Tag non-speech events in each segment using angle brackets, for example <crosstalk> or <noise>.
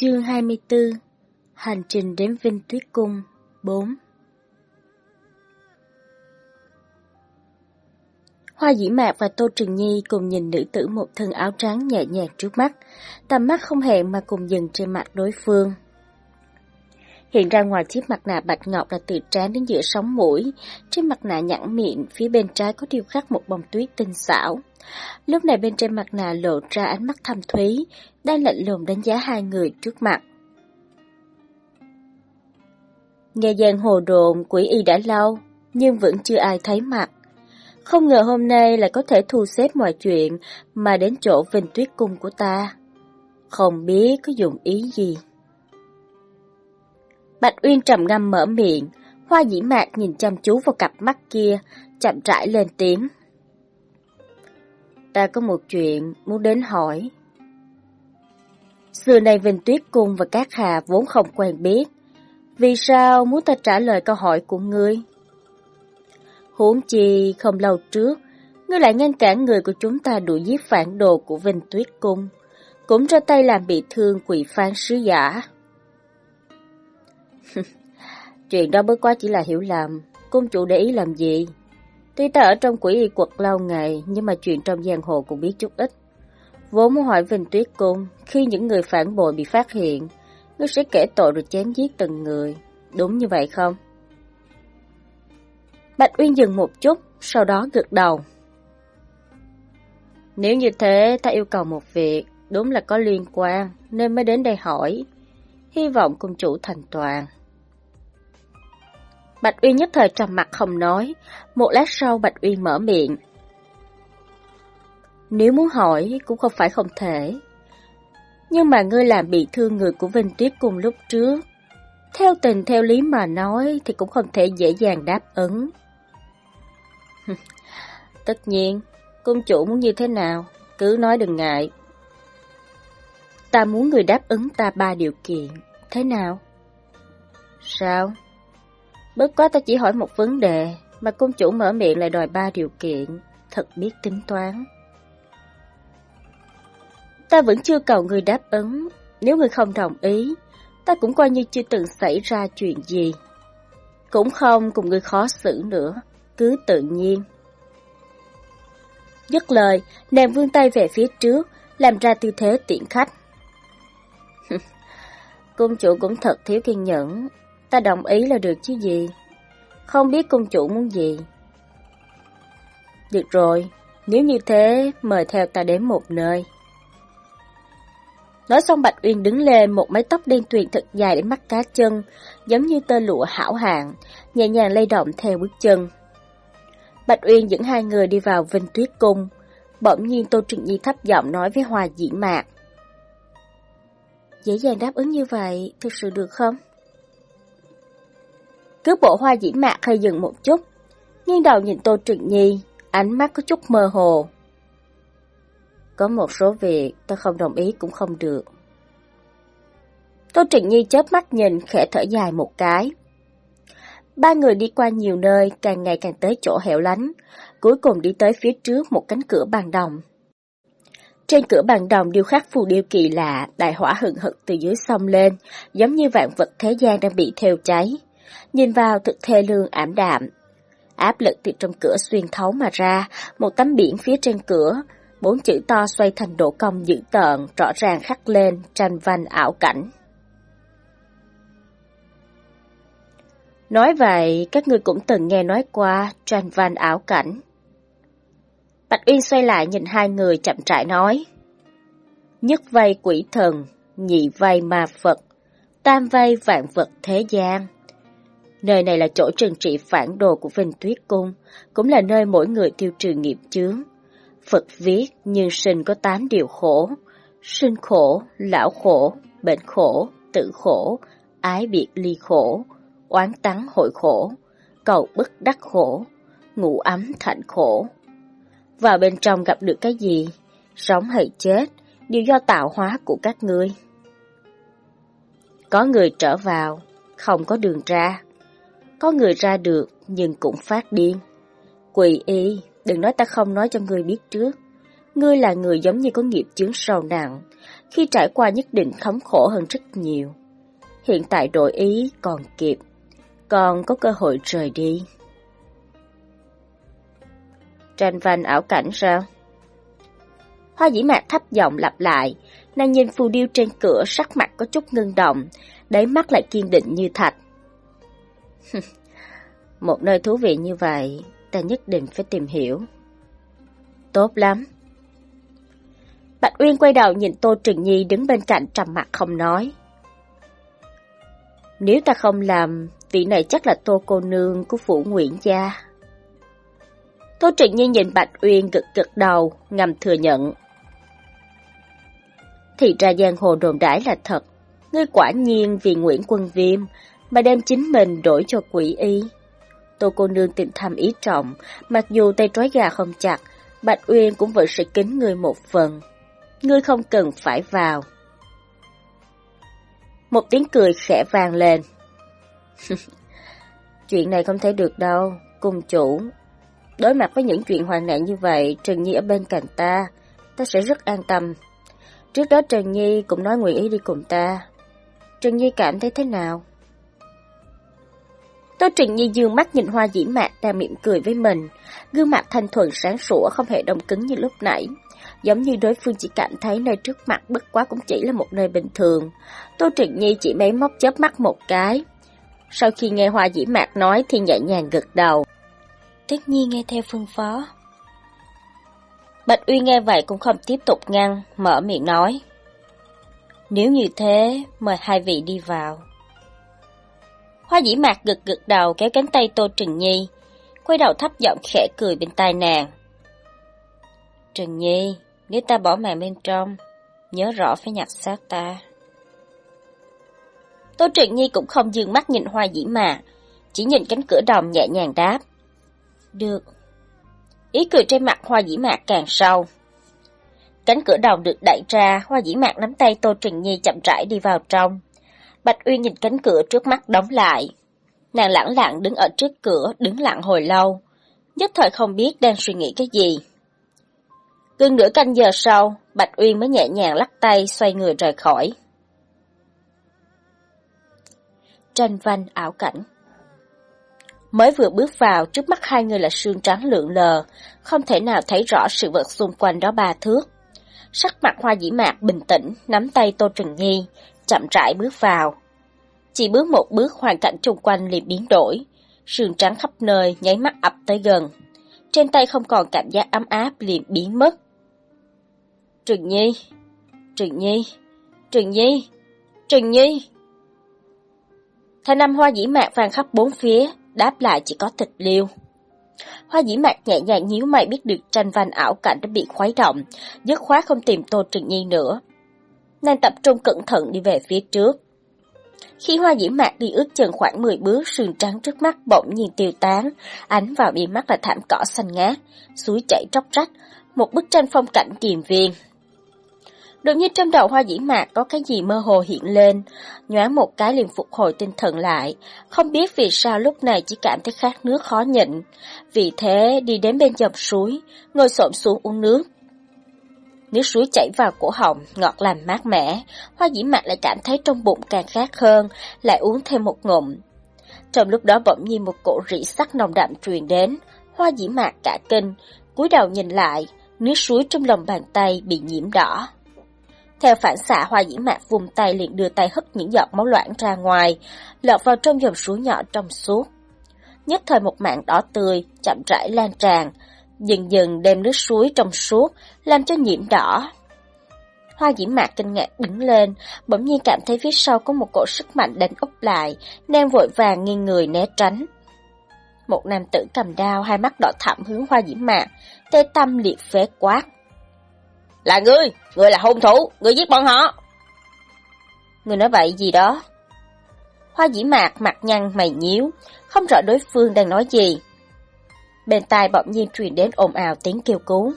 Chương 24 Hành trình đến Vinh Tuyết Cung 4 Hoa dĩ mạc và Tô Trừng Nhi cùng nhìn nữ tử một thân áo trắng nhẹ nhàng trước mắt, tầm mắt không hẹn mà cùng dừng trên mặt đối phương. Hiện ra ngoài chiếc mặt nạ bạch ngọc là từ trán đến giữa sóng mũi, trên mặt nạ nhẵn miệng, phía bên trái có điêu khắc một bông tuyết tinh xảo. Lúc này bên trên mặt nạ lộ ra ánh mắt thâm thúy, đang lạnh lùng đánh giá hai người trước mặt. Nghe giang hồ đồn quỷ y đã lâu, nhưng vẫn chưa ai thấy mặt. Không ngờ hôm nay lại có thể thu xếp mọi chuyện mà đến chỗ Vinh Tuyết Cung của ta. Không biết có dụng ý gì. Bạch Uyên trầm ngâm mở miệng, hoa dĩ mạc nhìn chăm chú vào cặp mắt kia, chậm rãi lên tiếng. Ta có một chuyện muốn đến hỏi. Xưa nay Vinh Tuyết Cung và các hà vốn không quen biết. Vì sao muốn ta trả lời câu hỏi của ngươi? Huống chi không lâu trước, ngươi lại ngăn cản người của chúng ta đuổi giết phản đồ của Vinh Tuyết Cung, cũng ra tay làm bị thương quỷ phán sứ giả. Chuyện đó bất quá chỉ là hiểu lầm, cung chủ để ý làm gì? Tuy ta ở trong quỷ y quật lâu ngày, nhưng mà chuyện trong giang hồ cũng biết chút ít. Vốn muốn hỏi Vinh Tuyết Cung, khi những người phản bội bị phát hiện, ngươi sẽ kể tội rồi chém giết từng người. Đúng như vậy không? Bạch Uyên dừng một chút, sau đó gật đầu. Nếu như thế, ta yêu cầu một việc, đúng là có liên quan, nên mới đến đây hỏi. Hy vọng cung chủ thành toàn. Bạch Uy nhất thời trầm mặt không nói, một lát sau Bạch Uy mở miệng. Nếu muốn hỏi cũng không phải không thể. Nhưng mà ngươi làm bị thương người của Vinh Tuyết cùng lúc trước. Theo tình theo lý mà nói thì cũng không thể dễ dàng đáp ứng. <laughs> Tất nhiên, cung chủ muốn như thế nào, cứ nói đừng ngại. Ta muốn người đáp ứng ta ba điều kiện, thế nào? Sao? Bất quá ta chỉ hỏi một vấn đề, mà cung chủ mở miệng lại đòi ba điều kiện, thật biết tính toán. Ta vẫn chưa cầu người đáp ứng, nếu người không đồng ý, ta cũng coi như chưa từng xảy ra chuyện gì. Cũng không cùng người khó xử nữa, cứ tự nhiên. Dứt lời, nàng vươn tay về phía trước, làm ra tư thế tiện khách. <laughs> cung chủ cũng thật thiếu kiên nhẫn, ta đồng ý là được chứ gì. Không biết cung chủ muốn gì. Được rồi, nếu như thế, mời theo ta đến một nơi. Nói xong Bạch Uyên đứng lên, một mái tóc đen tuyền thật dài đến mắt cá chân, giống như tơ lụa hảo hạng, nhẹ nhàng lay động theo bước chân. Bạch Uyên dẫn hai người đi vào Vinh Tuyết Cung. Bỗng nhiên Tô Trịnh Nhi thấp giọng nói với Hòa Dĩ Mạc. Dễ dàng đáp ứng như vậy, thực sự được không? Cứ bộ Hoa Dĩ Mạc hơi dừng một chút, nghiêng đầu nhìn Tô Trịnh Nhi, ánh mắt có chút mơ hồ. Có một số việc tôi không đồng ý cũng không được. Tô Trịnh Nhi chớp mắt nhìn khẽ thở dài một cái. Ba người đi qua nhiều nơi, càng ngày càng tới chỗ hẻo lánh, cuối cùng đi tới phía trước một cánh cửa bằng đồng. Trên cửa bằng đồng điêu khắc phù điêu kỳ lạ, đại hỏa hừng hực từ dưới sông lên, giống như vạn vật thế gian đang bị theo cháy. Nhìn vào thực thê lương ảm đạm. Áp lực từ trong cửa xuyên thấu mà ra, một tấm biển phía trên cửa, bốn chữ to xoay thành độ cong dữ tợn, rõ ràng khắc lên, tranh văn ảo cảnh. Nói vậy, các ngươi cũng từng nghe nói qua tranh văn ảo cảnh. Bạch Uyên xoay lại nhìn hai người chậm rãi nói. Nhất vây quỷ thần, nhị vây ma Phật, tam vây vạn vật thế gian. Nơi này là chỗ trừng trị phản đồ của Vinh Tuyết Cung, cũng là nơi mỗi người tiêu trừ nghiệp chướng. Phật viết nhân sinh có tám điều khổ, sinh khổ, lão khổ, bệnh khổ, tự khổ, ái biệt ly khổ, oán tắng hội khổ, cầu bức đắc khổ, ngủ ấm thạnh khổ. Vào bên trong gặp được cái gì, sống hay chết, đều do tạo hóa của các ngươi. Có người trở vào, không có đường ra. Có người ra được, nhưng cũng phát điên. Quỳ y, đừng nói ta không nói cho ngươi biết trước. Ngươi là người giống như có nghiệp chứng sâu nặng, khi trải qua nhất định khống khổ hơn rất nhiều. Hiện tại đổi ý còn kịp, còn có cơ hội rời đi. Tranh văn ảo cảnh sao? Hoa dĩ mạc thấp giọng lặp lại, nàng nhìn phù điêu trên cửa sắc mặt có chút ngưng động, đáy mắt lại kiên định như thạch. <laughs> Một nơi thú vị như vậy, ta nhất định phải tìm hiểu. Tốt lắm. Bạch Uyên quay đầu nhìn Tô Trừng Nhi đứng bên cạnh trầm mặt không nói. Nếu ta không làm, vị này chắc là Tô cô nương của phủ Nguyễn gia. Tô Trừng Nhi nhìn Bạch Uyên gật gật đầu, ngầm thừa nhận. Thì ra giang hồ đồn đãi là thật, ngươi quả nhiên vì Nguyễn Quân Viêm mà đem chính mình đổi cho quỷ y. Tô cô nương tình thầm ý trọng, mặc dù tay trói gà không chặt, Bạch Uyên cũng vẫn sẽ kính người một phần. Ngươi không cần phải vào. Một tiếng cười khẽ vang lên. <laughs> chuyện này không thể được đâu, cùng chủ. Đối mặt với những chuyện hoàn nạn như vậy, Trần Nhi ở bên cạnh ta, ta sẽ rất an tâm. Trước đó Trần Nhi cũng nói nguyện ý đi cùng ta. Trần Nhi cảm thấy thế nào? Tô Trình Nhi dương mắt nhìn hoa dĩ mạc đang mỉm cười với mình, gương mặt thanh thuần sáng sủa không hề đông cứng như lúc nãy. Giống như đối phương chỉ cảm thấy nơi trước mặt bất quá cũng chỉ là một nơi bình thường. Tô Trình Nhi chỉ mấy móc chớp mắt một cái. Sau khi nghe hoa dĩ mạc nói thì nhẹ nhàng gật đầu. Tất nhi nghe theo phương phó. Bạch Uy nghe vậy cũng không tiếp tục ngăn, mở miệng nói. Nếu như thế, mời hai vị đi vào. Hoa dĩ mạc gật gật đầu kéo cánh tay Tô Trừng Nhi, quay đầu thấp giọng khẽ cười bên tai nàng. Trừng Nhi, nếu ta bỏ mạng bên trong, nhớ rõ phải nhặt xác ta. Tô Trừng Nhi cũng không dừng mắt nhìn hoa dĩ mạc, chỉ nhìn cánh cửa đồng nhẹ nhàng đáp. Được. Ý cười trên mặt hoa dĩ mạc càng sâu. Cánh cửa đồng được đẩy ra, hoa dĩ mạc nắm tay Tô Trừng Nhi chậm rãi đi vào trong. Bạch Uyên nhìn cánh cửa trước mắt đóng lại. Nàng lẳng lặng đứng ở trước cửa, đứng lặng hồi lâu. Nhất thời không biết đang suy nghĩ cái gì. Gần nửa canh giờ sau, Bạch Uyên mới nhẹ nhàng lắc tay xoay người rời khỏi. Tranh văn ảo cảnh Mới vừa bước vào, trước mắt hai người là sương trắng lượn lờ, không thể nào thấy rõ sự vật xung quanh đó ba thước. Sắc mặt hoa dĩ mạc bình tĩnh, nắm tay Tô Trừng Nhi, chậm rãi bước vào. Chỉ bước một bước hoàn cảnh xung quanh liền biến đổi, sườn trắng khắp nơi nháy mắt ập tới gần. Trên tay không còn cảm giác ấm áp liền biến mất. Trừng Nhi, Trừng Nhi, Trừng Nhi, Trừng Nhi. Thanh âm hoa dĩ mạc vàng khắp bốn phía, đáp lại chỉ có thịt liêu. Hoa dĩ mạc nhẹ nhàng nhíu mày biết được tranh văn ảo cảnh đã bị khuấy động, dứt khoát không tìm Tô Trừng Nhi nữa. Nàng tập trung cẩn thận đi về phía trước. Khi hoa dĩ mạc đi ước chừng khoảng 10 bước, sườn trắng trước mắt bỗng nhiên tiêu tán, ánh vào mi mắt là thảm cỏ xanh ngát, suối chảy tróc rách, một bức tranh phong cảnh tiềm viên. Đột nhiên trong đầu hoa dĩ mạc có cái gì mơ hồ hiện lên, nhoáng một cái liền phục hồi tinh thần lại, không biết vì sao lúc này chỉ cảm thấy khát nước khó nhịn. Vì thế đi đến bên dòng suối, ngồi xổm xuống uống nước. Nước suối chảy vào cổ họng, ngọt làm mát mẻ, hoa dĩ mạc lại cảm thấy trong bụng càng khát hơn, lại uống thêm một ngụm. Trong lúc đó bỗng nhiên một cổ rỉ sắc nồng đậm truyền đến, hoa dĩ mạc cả kinh, cúi đầu nhìn lại, nước suối trong lòng bàn tay bị nhiễm đỏ. Theo phản xạ hoa dĩ mạc vùng tay liền đưa tay hất những giọt máu loãng ra ngoài, lọt vào trong dòng suối nhỏ trong suốt. Nhất thời một mạng đỏ tươi, chậm rãi lan tràn, dần dần đem nước suối trong suốt, làm cho nhiễm đỏ. Hoa dĩ mạc kinh ngạc đứng lên, bỗng nhiên cảm thấy phía sau có một cỗ sức mạnh đánh úp lại, nàng vội vàng nghiêng người né tránh. Một nam tử cầm đao, hai mắt đỏ thẳm hướng hoa dĩ mạc, tê tâm liệt phế quát. Là ngươi, ngươi là hung thủ, ngươi giết bọn họ. Ngươi nói vậy gì đó? Hoa dĩ mạc mặt nhăn mày nhíu, không rõ đối phương đang nói gì. Bên tai bỗng nhiên truyền đến ồn ào tiếng kêu cứu.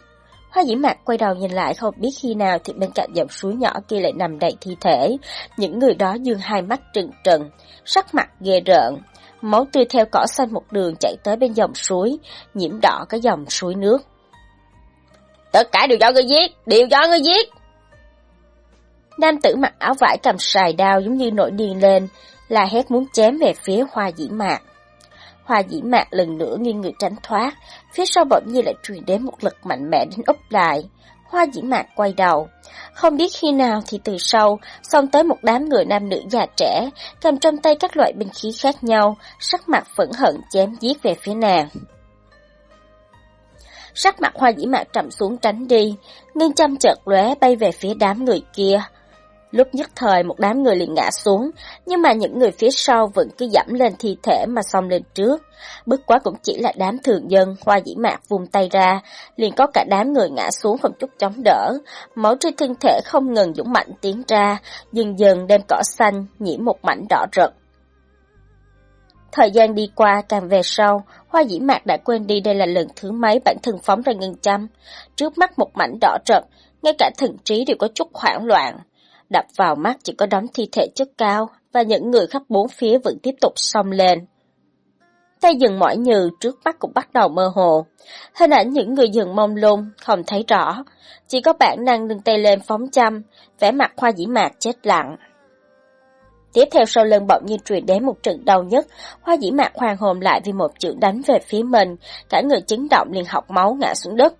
Hoa dĩ mạc quay đầu nhìn lại không biết khi nào thì bên cạnh dòng suối nhỏ kia lại nằm đầy thi thể. Những người đó dương hai mắt trừng trừng, sắc mặt ghê rợn. Máu tươi theo cỏ xanh một đường chảy tới bên dòng suối, nhiễm đỏ cái dòng suối nước. Tất cả đều do ngươi giết, đều do ngươi giết. Nam tử mặc áo vải cầm sài đao giống như nổi điên lên, là hét muốn chém về phía hoa dĩ mạc. Hoa dĩ mạc lần nữa nghiêng người tránh thoát, phía sau bỗng nhiên lại truyền đến một lực mạnh mẽ đến úp lại. Hoa dĩ mạc quay đầu. Không biết khi nào thì từ sau, xông tới một đám người nam nữ già trẻ, cầm trong tay các loại binh khí khác nhau, sắc mặt phẫn hận chém giết về phía nàng. Sắc mặt hoa dĩ mạc trầm xuống tránh đi, ngân chăm chợt lóe bay về phía đám người kia. Lúc nhất thời một đám người liền ngã xuống, nhưng mà những người phía sau vẫn cứ dẫm lên thi thể mà xông lên trước. bất quá cũng chỉ là đám thường dân, hoa dĩ mạc vùng tay ra, liền có cả đám người ngã xuống không chút chống đỡ. Máu trên thân thể không ngừng dũng mạnh tiến ra, dần dần đem cỏ xanh nhiễm một mảnh đỏ rực. Thời gian đi qua càng về sau, Hoa dĩ mạc đã quên đi đây là lần thứ mấy bản thân phóng ra ngân châm. Trước mắt một mảnh đỏ rực, ngay cả thần trí đều có chút hoảng loạn đập vào mắt chỉ có đống thi thể chất cao, và những người khắp bốn phía vẫn tiếp tục xông lên. Tay dừng mỏi nhừ trước mắt cũng bắt đầu mơ hồ. Hình ảnh những người dừng mông lung, không thấy rõ. Chỉ có bản năng nâng tay lên phóng chăm, vẻ mặt hoa dĩ mạc chết lặng. Tiếp theo sau lưng bỗng nhiên truyền đến một trận đau nhất, hoa dĩ mạc hoàng hồn lại vì một chữ đánh về phía mình, cả người chấn động liền học máu ngã xuống đất.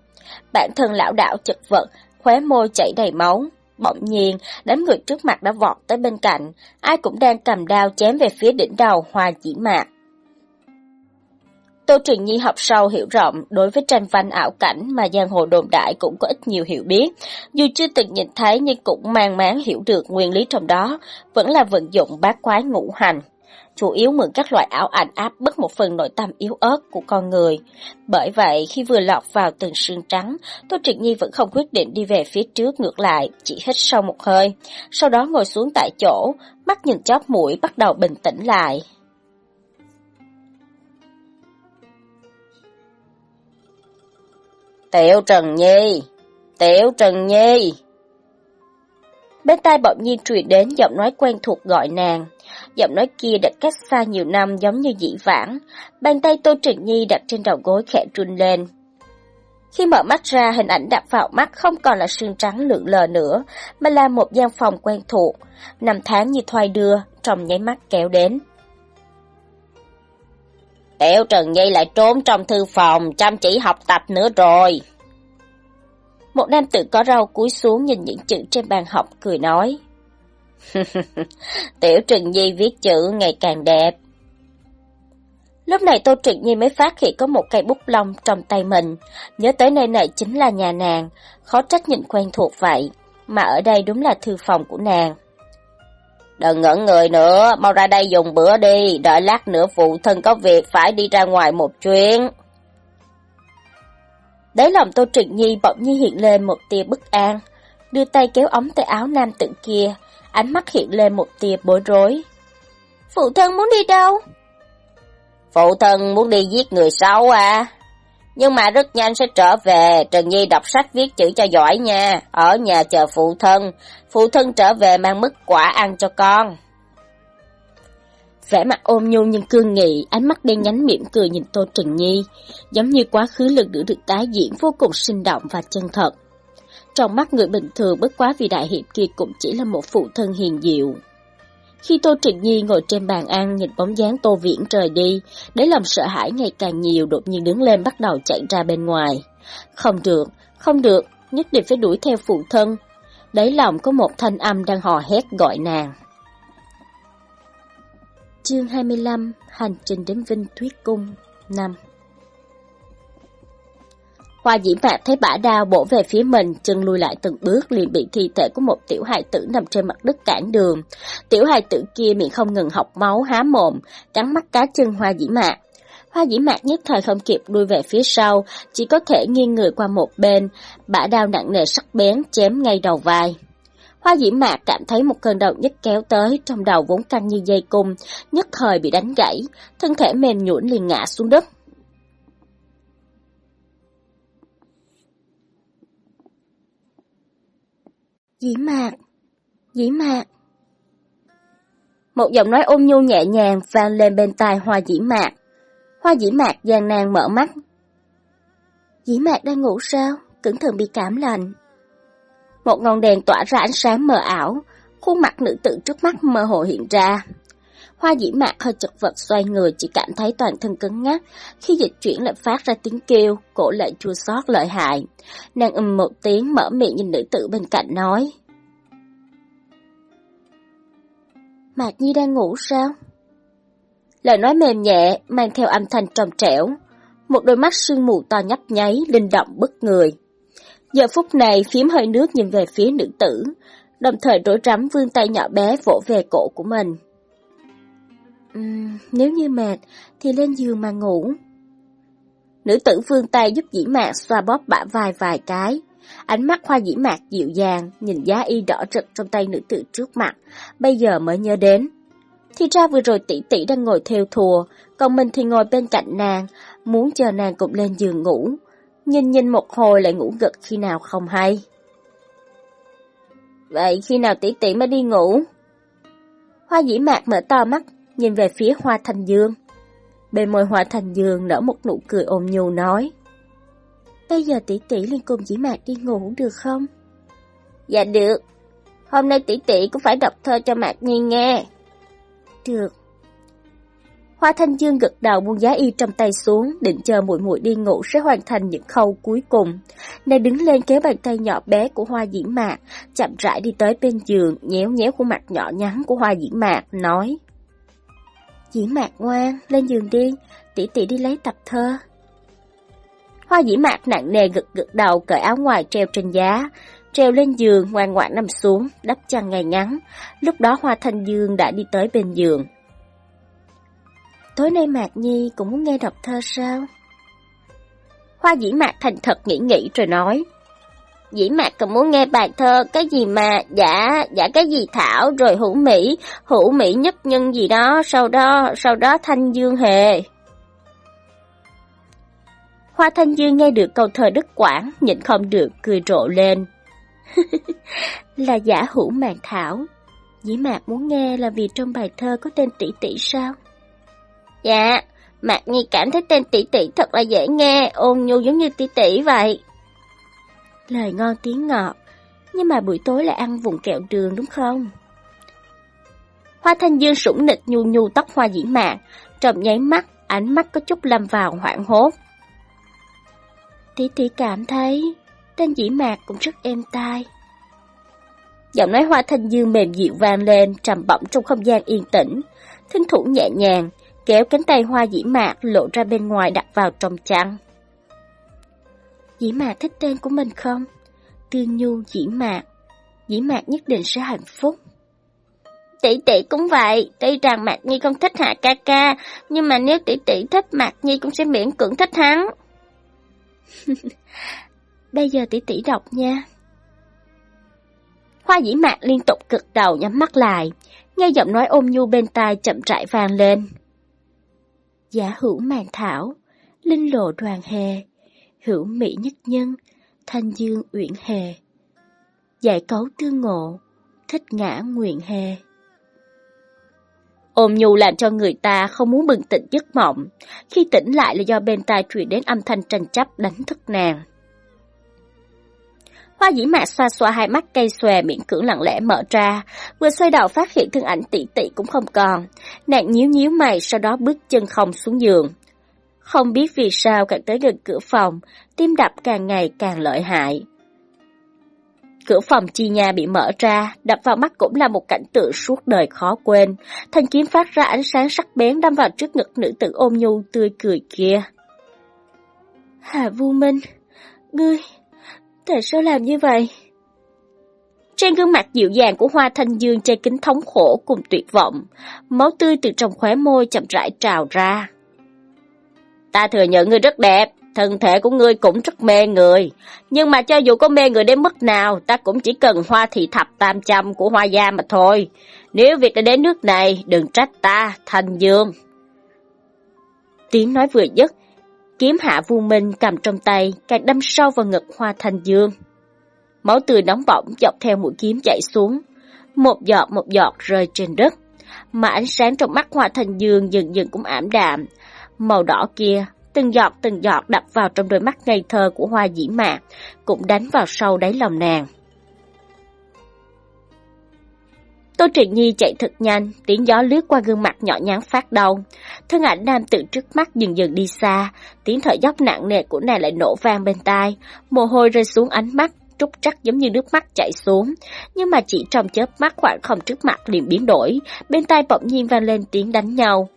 Bản thân lão đạo chật vật, khóe môi chảy đầy máu. Bỗng nhiên, đám người trước mặt đã vọt tới bên cạnh, ai cũng đang cầm đao chém về phía đỉnh đầu hoa chỉ mạc. Tô Truyền Nhi học sâu hiểu rộng đối với tranh văn ảo cảnh mà giang hồ đồn đại cũng có ít nhiều hiểu biết. Dù chưa từng nhìn thấy nhưng cũng mang máng hiểu được nguyên lý trong đó, vẫn là vận dụng bát quái ngũ hành chủ yếu mượn các loại ảo ảnh áp bức một phần nội tâm yếu ớt của con người. Bởi vậy, khi vừa lọt vào từng sương trắng, Tô Triệt Nhi vẫn không quyết định đi về phía trước ngược lại, chỉ hít sâu một hơi, sau đó ngồi xuống tại chỗ, mắt nhìn chóp mũi bắt đầu bình tĩnh lại. Tiểu Trần Nhi! Tiểu Trần Nhi! Bên tai bỗng nhiên truyền đến giọng nói quen thuộc gọi nàng. Giọng nói kia đã cách xa nhiều năm giống như dĩ vãng. Bàn tay Tô Trịnh Nhi đặt trên đầu gối khẽ run lên. Khi mở mắt ra, hình ảnh đập vào mắt không còn là sương trắng lượn lờ nữa, mà là một gian phòng quen thuộc. Năm tháng như thoai đưa, trong nháy mắt kéo đến. Tiểu Trần Nhi lại trốn trong thư phòng, chăm chỉ học tập nữa rồi. Một nam tử có rau cúi xuống nhìn những chữ trên bàn học, cười nói. <laughs> Tiểu Trừng Nhi viết chữ ngày càng đẹp. Lúc này Tô Trịnh Nhi mới phát hiện có một cây bút lông trong tay mình, nhớ tới nơi này chính là nhà nàng, khó trách nhìn quen thuộc vậy, mà ở đây đúng là thư phòng của nàng. Đừng ngẩn người nữa, mau ra đây dùng bữa đi, đợi lát nữa phụ thân có việc phải đi ra ngoài một chuyến. Đáy lòng Tô Trịnh Nhi bỗng nhiên hiện lên một tia bất an, đưa tay kéo ống tay áo nam tử kia, ánh mắt hiện lên một tia bối rối. Phụ thân muốn đi đâu? Phụ thân muốn đi giết người xấu à? Nhưng mà rất nhanh sẽ trở về, Trần Nhi đọc sách viết chữ cho giỏi nha, ở nhà chờ phụ thân, phụ thân trở về mang mức quả ăn cho con. Vẻ mặt ôm nhu nhưng cương nghị, ánh mắt đen nhánh mỉm cười nhìn Tô Trần Nhi, giống như quá khứ lần nữa được tái diễn vô cùng sinh động và chân thật. Trong mắt người bình thường bất quá vì đại hiệp kia cũng chỉ là một phụ thân hiền diệu. Khi Tô Trịnh Nhi ngồi trên bàn ăn nhìn bóng dáng Tô Viễn trời đi, để lòng sợ hãi ngày càng nhiều đột nhiên đứng lên bắt đầu chạy ra bên ngoài. Không được, không được, nhất định phải đuổi theo phụ thân. Đáy lòng có một thanh âm đang hò hét gọi nàng. Chương 25 Hành trình đến Vinh Thuyết Cung 5 Hoa dĩ mạc thấy bả đao bổ về phía mình, chân lui lại từng bước liền bị thi thể của một tiểu hài tử nằm trên mặt đất cản đường. Tiểu hài tử kia miệng không ngừng học máu há mồm, cắn mắt cá chân hoa dĩ mạc. Hoa dĩ mạc nhất thời không kịp đuôi về phía sau, chỉ có thể nghiêng người qua một bên, bả đao nặng nề sắc bén chém ngay đầu vai. Hoa dĩ mạc cảm thấy một cơn đau nhức kéo tới, trong đầu vốn căng như dây cung, nhất thời bị đánh gãy, thân thể mềm nhũn liền ngã xuống đất. Dĩ mạc, dĩ mạc. Một giọng nói ôn nhu nhẹ nhàng vang lên bên tai hoa dĩ mạc. Hoa dĩ mạc gian nan mở mắt. Dĩ mạc đang ngủ sao? cẩn thận bị cảm lạnh. Một ngọn đèn tỏa ra ánh sáng mờ ảo, khuôn mặt nữ tử trước mắt mơ hồ hiện ra. Hoa dĩ mạc hơi chật vật xoay người chỉ cảm thấy toàn thân cứng ngắc, khi dịch chuyển lại phát ra tiếng kêu, cổ lại chua xót lợi hại. Nàng ầm một tiếng mở miệng nhìn nữ tử bên cạnh nói. Mạc Nhi đang ngủ sao? Lời nói mềm nhẹ, mang theo âm thanh trong trẻo. Một đôi mắt sương mù to nhấp nháy, linh động bất người. Giờ phút này, phím hơi nước nhìn về phía nữ tử, đồng thời rối rắm vươn tay nhỏ bé vỗ về cổ của mình. Uhm, nếu như mệt, thì lên giường mà ngủ. Nữ tử vươn tay giúp dĩ mạc xoa bóp bả vai vài cái. Ánh mắt hoa dĩ mạc dịu dàng, nhìn giá y đỏ rực trong tay nữ tử trước mặt, bây giờ mới nhớ đến. Thì ra vừa rồi tỷ tỷ đang ngồi theo thùa, còn mình thì ngồi bên cạnh nàng, muốn chờ nàng cùng lên giường ngủ. Nhìn nhìn một hồi lại ngủ gật khi nào không hay. Vậy khi nào tỷ tỷ mới đi ngủ? Hoa dĩ mạc mở to mắt, nhìn về phía Hoa Thành Dương. Bên môi Hoa Thành Dương nở một nụ cười ôm nhu nói. Bây giờ tỷ tỷ liên cùng dĩ mạc đi ngủ được không? Dạ được. Hôm nay tỷ tỷ cũng phải đọc thơ cho Mạc Nhi nghe. Được. Hoa Thanh Dương gật đầu buông giá y trong tay xuống, định chờ muội muội đi ngủ sẽ hoàn thành những khâu cuối cùng. Nàng đứng lên kéo bàn tay nhỏ bé của Hoa Diễm Mạc, chậm rãi đi tới bên giường, nhéo nhéo khuôn mặt nhỏ nhắn của Hoa Diễm Mạc, nói: "Diễm Mạc ngoan, lên giường đi, tỷ tỷ đi lấy tập thơ." Hoa Diễm Mạc nặng nề gật gật đầu cởi áo ngoài treo trên giá, treo lên giường ngoan ngoãn nằm xuống, đắp chăn ngày ngắn. Lúc đó Hoa Thanh Dương đã đi tới bên giường. Tối nay Mạc Nhi cũng muốn nghe đọc thơ sao? Hoa dĩ mạc thành thật nghĩ nghĩ rồi nói. Dĩ mạc còn muốn nghe bài thơ cái gì mà giả giả cái gì thảo rồi hữu mỹ, hữu mỹ nhất nhân gì đó, sau đó, sau đó thanh dương hề. Hoa thanh dương nghe được câu thơ đức quảng, nhịn không được, cười rộ lên. <laughs> là giả hữu mạc thảo. Dĩ mạc muốn nghe là vì trong bài thơ có tên tỷ tỷ sao? Dạ, Mạc Nhi cảm thấy tên tỷ tỷ thật là dễ nghe, ôn nhu giống như tỷ tỷ vậy. Lời ngon tiếng ngọt, nhưng mà buổi tối lại ăn vùng kẹo đường đúng không? Hoa Thanh Dương sủng nịch nhu nhu tóc hoa dĩ mạc, trầm nháy mắt, ánh mắt có chút lâm vào hoảng hốt. Tỷ tỷ cảm thấy tên dĩ mạc cũng rất êm tai. Giọng nói Hoa Thanh Dương mềm dịu vang lên, trầm bổng trong không gian yên tĩnh, thinh thủ nhẹ nhàng, kéo cánh tay hoa dĩ mạc lộ ra bên ngoài đặt vào trong chăn. Dĩ mạc thích tên của mình không? tư nhu dĩ mạc. Dĩ mạc nhất định sẽ hạnh phúc. Tỷ tỷ cũng vậy, tuy rằng Mạc Nhi không thích Hạ ca ca, nhưng mà nếu tỷ tỷ thích Mạc Nhi cũng sẽ miễn cưỡng thích hắn. <laughs> Bây giờ tỷ tỷ đọc nha. Hoa dĩ mạc liên tục cực đầu nhắm mắt lại, nghe giọng nói ôm nhu bên tai chậm rãi vang lên giả hữu màn thảo, linh lộ đoàn hề, hữu mỹ nhất nhân, thanh dương uyển hề. Giải cấu tương ngộ, thích ngã nguyện hề. Ôm nhu làm cho người ta không muốn bừng tỉnh giấc mộng, khi tỉnh lại là do bên tai truyền đến âm thanh tranh chấp đánh thức nàng. Hoa dĩ mạc xoa xoa hai mắt cây xòe miệng cưỡng lặng lẽ mở ra, vừa xoay đầu phát hiện thân ảnh tỷ tỷ cũng không còn. Nàng nhíu nhíu mày sau đó bước chân không xuống giường. Không biết vì sao càng tới gần cửa phòng, tim đập càng ngày càng lợi hại. Cửa phòng chi nhà bị mở ra, đập vào mắt cũng là một cảnh tượng suốt đời khó quên. Thanh kiếm phát ra ánh sáng sắc bén đâm vào trước ngực nữ tử ôm nhu tươi cười kia. Hà Vu Minh, ngươi, tại sao làm như vậy? Trên gương mặt dịu dàng của Hoa Thanh Dương che kính thống khổ cùng tuyệt vọng, máu tươi từ trong khóe môi chậm rãi trào ra. Ta thừa nhận ngươi rất đẹp, thân thể của ngươi cũng rất mê người, nhưng mà cho dù có mê người đến mức nào, ta cũng chỉ cần hoa thị thập tam trăm của hoa gia mà thôi. Nếu việc đã đến nước này, đừng trách ta, Thanh Dương. Tiếng nói vừa dứt, Kiếm hạ vu minh cầm trong tay, càng đâm sâu vào ngực hoa thanh dương. Máu tươi nóng bỏng dọc theo mũi kiếm chảy xuống, một giọt một giọt rơi trên đất, mà ánh sáng trong mắt hoa thanh dương dần dần cũng ảm đạm. Màu đỏ kia, từng giọt từng giọt đập vào trong đôi mắt ngây thơ của hoa dĩ mạc, cũng đánh vào sâu đáy lòng nàng. Tô Trịnh Nhi chạy thật nhanh, tiếng gió lướt qua gương mặt nhỏ nhắn phát đau. Thân ảnh nam tự trước mắt dần dần đi xa, tiếng thở dốc nặng nề của nàng lại nổ vang bên tai, mồ hôi rơi xuống ánh mắt, trúc trắc giống như nước mắt chảy xuống. Nhưng mà chỉ trong chớp mắt khoảng không trước mặt liền biến đổi, bên tai bỗng nhiên vang lên tiếng đánh nhau.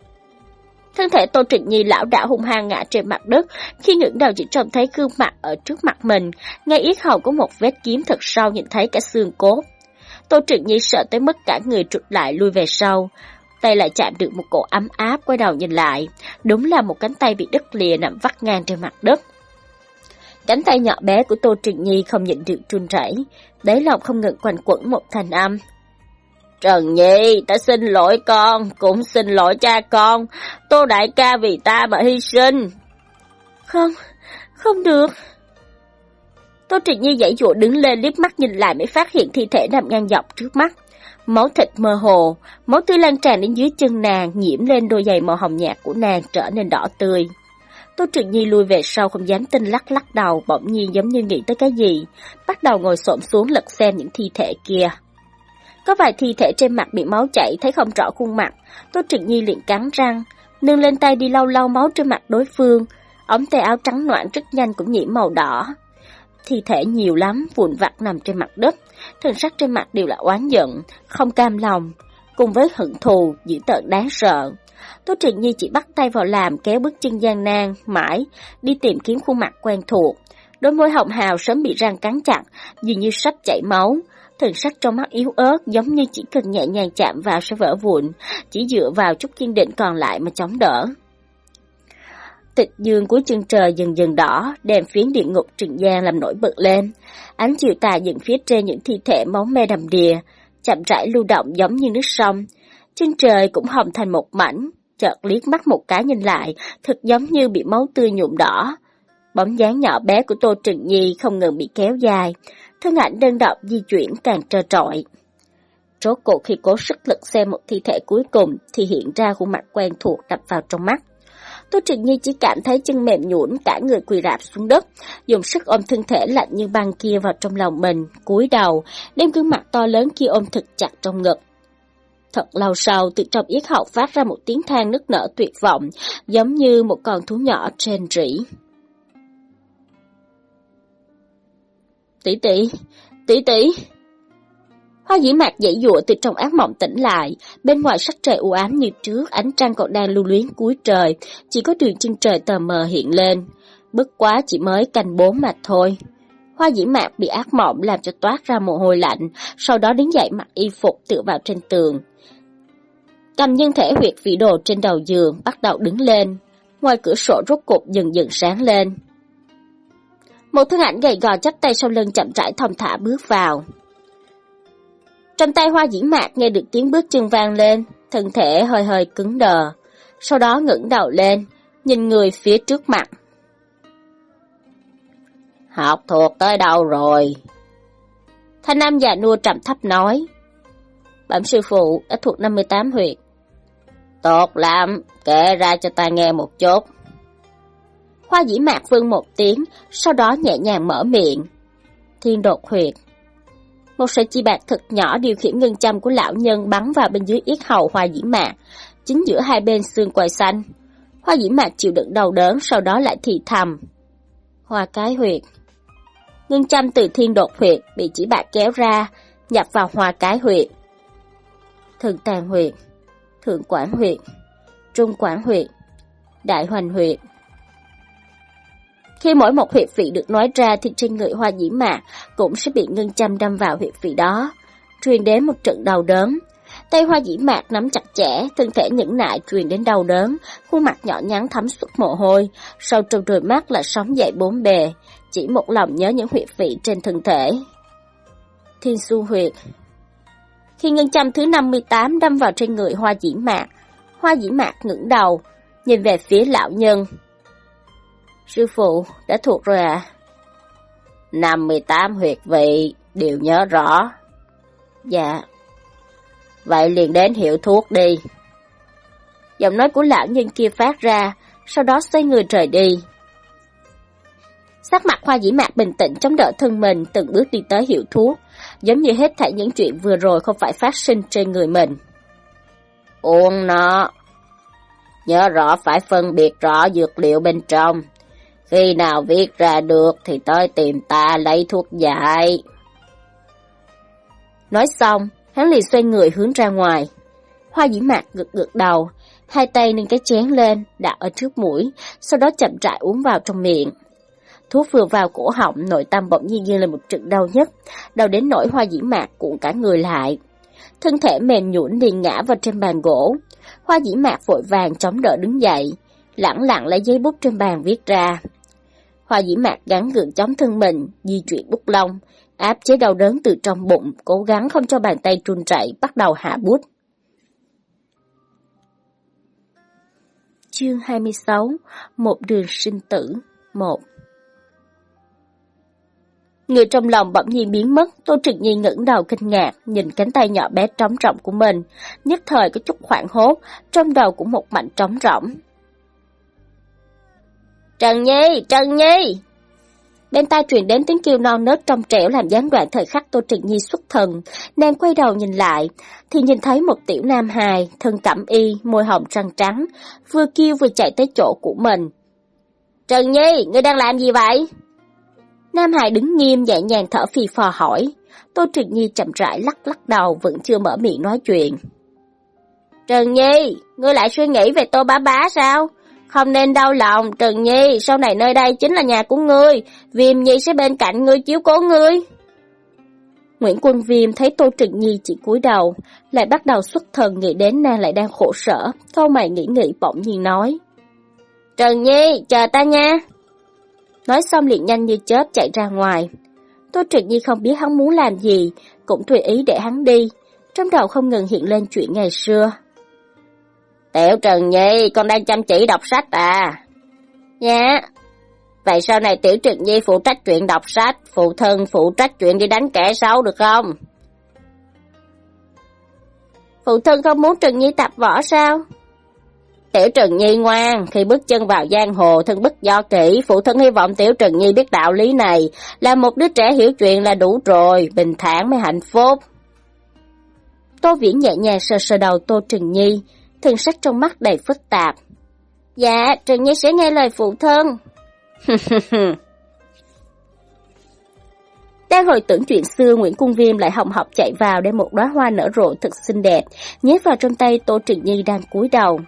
Thân thể Tô Trịnh Nhi lão đảo hung hăng ngã trên mặt đất, khi ngẩng đầu chỉ trông thấy gương mặt ở trước mặt mình, ngay yết hầu có một vết kiếm thật sâu nhìn thấy cả xương cốt. Tô Trịnh Nhi sợ tới mức cả người trụt lại lui về sau. Tay lại chạm được một cổ ấm áp quay đầu nhìn lại. Đúng là một cánh tay bị đứt lìa nằm vắt ngang trên mặt đất. Cánh tay nhỏ bé của Tô Trịnh Nhi không nhịn được run rẩy, đáy lòng không ngừng quanh quẩn một thành âm. Trần Nhi, ta xin lỗi con, cũng xin lỗi cha con. Tô đại ca vì ta mà hy sinh. Không, không được. Tô Trịnh Nhi dãy dụa đứng lên liếc mắt nhìn lại mới phát hiện thi thể nằm ngang dọc trước mắt. Máu thịt mơ hồ, máu tươi lan tràn đến dưới chân nàng, nhiễm lên đôi giày màu hồng nhạt của nàng trở nên đỏ tươi. Tô Trịnh Nhi lùi về sau không dám tin lắc lắc đầu, bỗng nhiên giống như nghĩ tới cái gì, bắt đầu ngồi xổm xuống lật xem những thi thể kia. Có vài thi thể trên mặt bị máu chảy thấy không rõ khuôn mặt, Tô Trịnh Nhi liền cắn răng, nâng lên tay đi lau lau máu trên mặt đối phương, ống tay áo trắng noãn rất nhanh cũng nhiễm màu đỏ. Thi thể nhiều lắm, vụn vặt nằm trên mặt đất, thần sắc trên mặt đều là oán giận, không cam lòng, cùng với hận thù, dữ tợn đáng sợ. Tô Trịnh Nhi chỉ bắt tay vào làm kéo bước chân gian nan, mãi, đi tìm kiếm khuôn mặt quen thuộc. Đôi môi hồng hào sớm bị răng cắn chặt, dường như sắp chảy máu. Thần sắc trong mắt yếu ớt giống như chỉ cần nhẹ nhàng chạm vào sẽ vỡ vụn, chỉ dựa vào chút kiên định còn lại mà chống đỡ. Tịch dương cuối chân trời dần dần đỏ, đèn phiến địa ngục trừng gian làm nổi bật lên. Ánh chiều tà dựng phía trên những thi thể máu me đầm đìa, chậm rãi lưu động giống như nước sông. Chân trời cũng hồng thành một mảnh, chợt liếc mắt một cái nhìn lại, thật giống như bị máu tươi nhuộm đỏ. Bóng dáng nhỏ bé của Tô Trừng Nhi không ngừng bị kéo dài, thân ảnh đơn độc di chuyển càng trơ trọi. Rốt cuộc khi cố sức lực xem một thi thể cuối cùng thì hiện ra khuôn mặt quen thuộc đập vào trong mắt. Tô Trịnh Nhi chỉ cảm thấy chân mềm nhũn cả người quỳ rạp xuống đất, dùng sức ôm thân thể lạnh như băng kia vào trong lòng mình, cúi đầu, đem gương mặt to lớn kia ôm thật chặt trong ngực. Thật lâu sau, từ trong yết hậu phát ra một tiếng than nức nở tuyệt vọng, giống như một con thú nhỏ trên rỉ. Tỷ tỷ, tỷ tỷ. Hoa dĩ mạc dậy dụa từ trong ác mộng tỉnh lại, bên ngoài sắc trời u ám như trước, ánh trăng còn đang lưu luyến cuối trời, chỉ có đường chân trời tờ mờ hiện lên. Bất quá chỉ mới canh bốn mà thôi. Hoa dĩ mạc bị ác mộng làm cho toát ra mồ hôi lạnh, sau đó đứng dậy mặc y phục tựa vào trên tường. Cầm nhân thể huyệt vị đồ trên đầu giường, bắt đầu đứng lên. Ngoài cửa sổ rốt cục dần dần sáng lên. Một thân ảnh gầy gò chắp tay sau lưng chậm rãi thong thả bước vào. Trong tay hoa dĩ mạc nghe được tiếng bước chân vang lên, thân thể hơi hơi cứng đờ. Sau đó ngẩng đầu lên, nhìn người phía trước mặt. Học thuộc tới đâu rồi? Thanh Nam già nua trầm thấp nói. Bẩm sư phụ đã thuộc 58 huyệt. Tốt lắm, kể ra cho ta nghe một chút. Hoa dĩ mạc vương một tiếng, sau đó nhẹ nhàng mở miệng. Thiên đột huyệt. Một sợi chi bạc thật nhỏ điều khiển ngân châm của lão nhân bắn vào bên dưới yết hầu hoa dĩ mạc, chính giữa hai bên xương quai xanh. Hoa dĩ mạc chịu đựng đau đớn, sau đó lại thì thầm. Hoa cái huyệt. Ngân châm từ thiên đột huyệt bị chỉ bạc kéo ra, nhập vào hoa cái huyệt. Thường tàn huyệt, thượng quản huyệt, trung quản huyệt, đại hoành huyệt. Khi mỗi một huyệt vị được nói ra thì trên người hoa dĩ mạc cũng sẽ bị ngân châm đâm vào huyệt vị đó, truyền đến một trận đau đớn. Tay hoa dĩ mạc nắm chặt chẽ, thân thể nhẫn nại truyền đến đau đớn, khuôn mặt nhỏ nhắn thấm suốt mồ hôi, sau trong đôi mắt là sóng dậy bốn bề, chỉ một lòng nhớ những huyệt vị trên thân thể. Thiên su huyệt Khi ngân châm thứ 58 đâm vào trên người hoa dĩ mạc, hoa dĩ mạc ngẩng đầu, nhìn về phía lão nhân, Sư phụ, đã thuộc rồi à? 58 huyệt vị, đều nhớ rõ. Dạ. Vậy liền đến hiệu thuốc đi. Giọng nói của lão nhân kia phát ra, sau đó xoay người rời đi. Sắc mặt hoa dĩ mạc bình tĩnh chống đỡ thân mình từng bước đi tới hiệu thuốc, giống như hết thảy những chuyện vừa rồi không phải phát sinh trên người mình. Uống nó. Nhớ rõ phải phân biệt rõ dược liệu bên trong. Khi nào viết ra được thì tới tìm ta lấy thuốc giải. Nói xong, hắn liền xoay người hướng ra ngoài. Hoa dĩ mạc gật gật đầu, hai tay nâng cái chén lên, đặt ở trước mũi, sau đó chậm rãi uống vào trong miệng. Thuốc vừa vào cổ họng, nội tâm bỗng nhiên như là một trận đau nhất, đau đến nỗi hoa dĩ mạc cuộn cả người lại. Thân thể mềm nhũn liền ngã vào trên bàn gỗ. Hoa dĩ mạc vội vàng chống đỡ đứng dậy, lẳng lặng lấy giấy bút trên bàn viết ra. Hoa dĩ mạc gắn gượng chống thân mình, di chuyển bút lông, áp chế đau đớn từ trong bụng, cố gắng không cho bàn tay trùn rẩy, bắt đầu hạ bút. Chương 26 Một đường sinh tử 1 Người trong lòng bỗng nhiên biến mất, Tô Trực Nhi ngẩng đầu kinh ngạc, nhìn cánh tay nhỏ bé trống rỗng của mình, nhất thời có chút hoảng hốt, trong đầu cũng một mảnh trống rỗng. Trần Nhi, Trần Nhi! Bên tai truyền đến tiếng kêu non nớt trong trẻo làm gián đoạn thời khắc Tô Trịnh Nhi xuất thần, nàng quay đầu nhìn lại, thì nhìn thấy một tiểu nam hài, thân cẩm y, môi hồng răng trắng, vừa kêu vừa chạy tới chỗ của mình. Trần Nhi, ngươi đang làm gì vậy? Nam Hải đứng nghiêm nhẹ nhàng thở phì phò hỏi. Tô Trịnh Nhi chậm rãi lắc lắc đầu vẫn chưa mở miệng nói chuyện. Trần Nhi, ngươi lại suy nghĩ về Tô Bá Bá sao? Không nên đau lòng, Trần Nhi, sau này nơi đây chính là nhà của ngươi, Viêm Nhi sẽ bên cạnh ngươi chiếu cố ngươi. Nguyễn Quân Viêm thấy Tô Trừng Nhi chỉ cúi đầu, lại bắt đầu xuất thần nghĩ đến nàng lại đang khổ sở, câu mày nghĩ nghĩ bỗng nhiên nói. Trần Nhi, chờ ta nha. Nói xong liền nhanh như chớp chạy ra ngoài. Tô Trừng Nhi không biết hắn muốn làm gì, cũng tùy ý để hắn đi. Trong đầu không ngừng hiện lên chuyện ngày xưa. Tiểu Trần Nhi, con đang chăm chỉ đọc sách à? Dạ. Vậy sau này Tiểu Trần Nhi phụ trách chuyện đọc sách, phụ thân phụ trách chuyện đi đánh kẻ xấu được không? Phụ thân không muốn Trần Nhi tập võ sao? Tiểu Trần Nhi ngoan, khi bước chân vào giang hồ thân bức do kỹ, phụ thân hy vọng Tiểu Trần Nhi biết đạo lý này, là một đứa trẻ hiểu chuyện là đủ rồi, bình thản mới hạnh phúc. Tô Viễn nhẹ nhàng sờ sờ đầu Tô Trần Nhi, thần sắc trong mắt đầy phức tạp. Dạ, Trần Nhi sẽ nghe lời phụ thân. <laughs> Đang hồi tưởng chuyện xưa, Nguyễn Cung Viêm lại hồng học chạy vào đem một đóa hoa nở rộ thật xinh đẹp, nhét vào trong tay Tô Trần Nhi đang cúi đầu.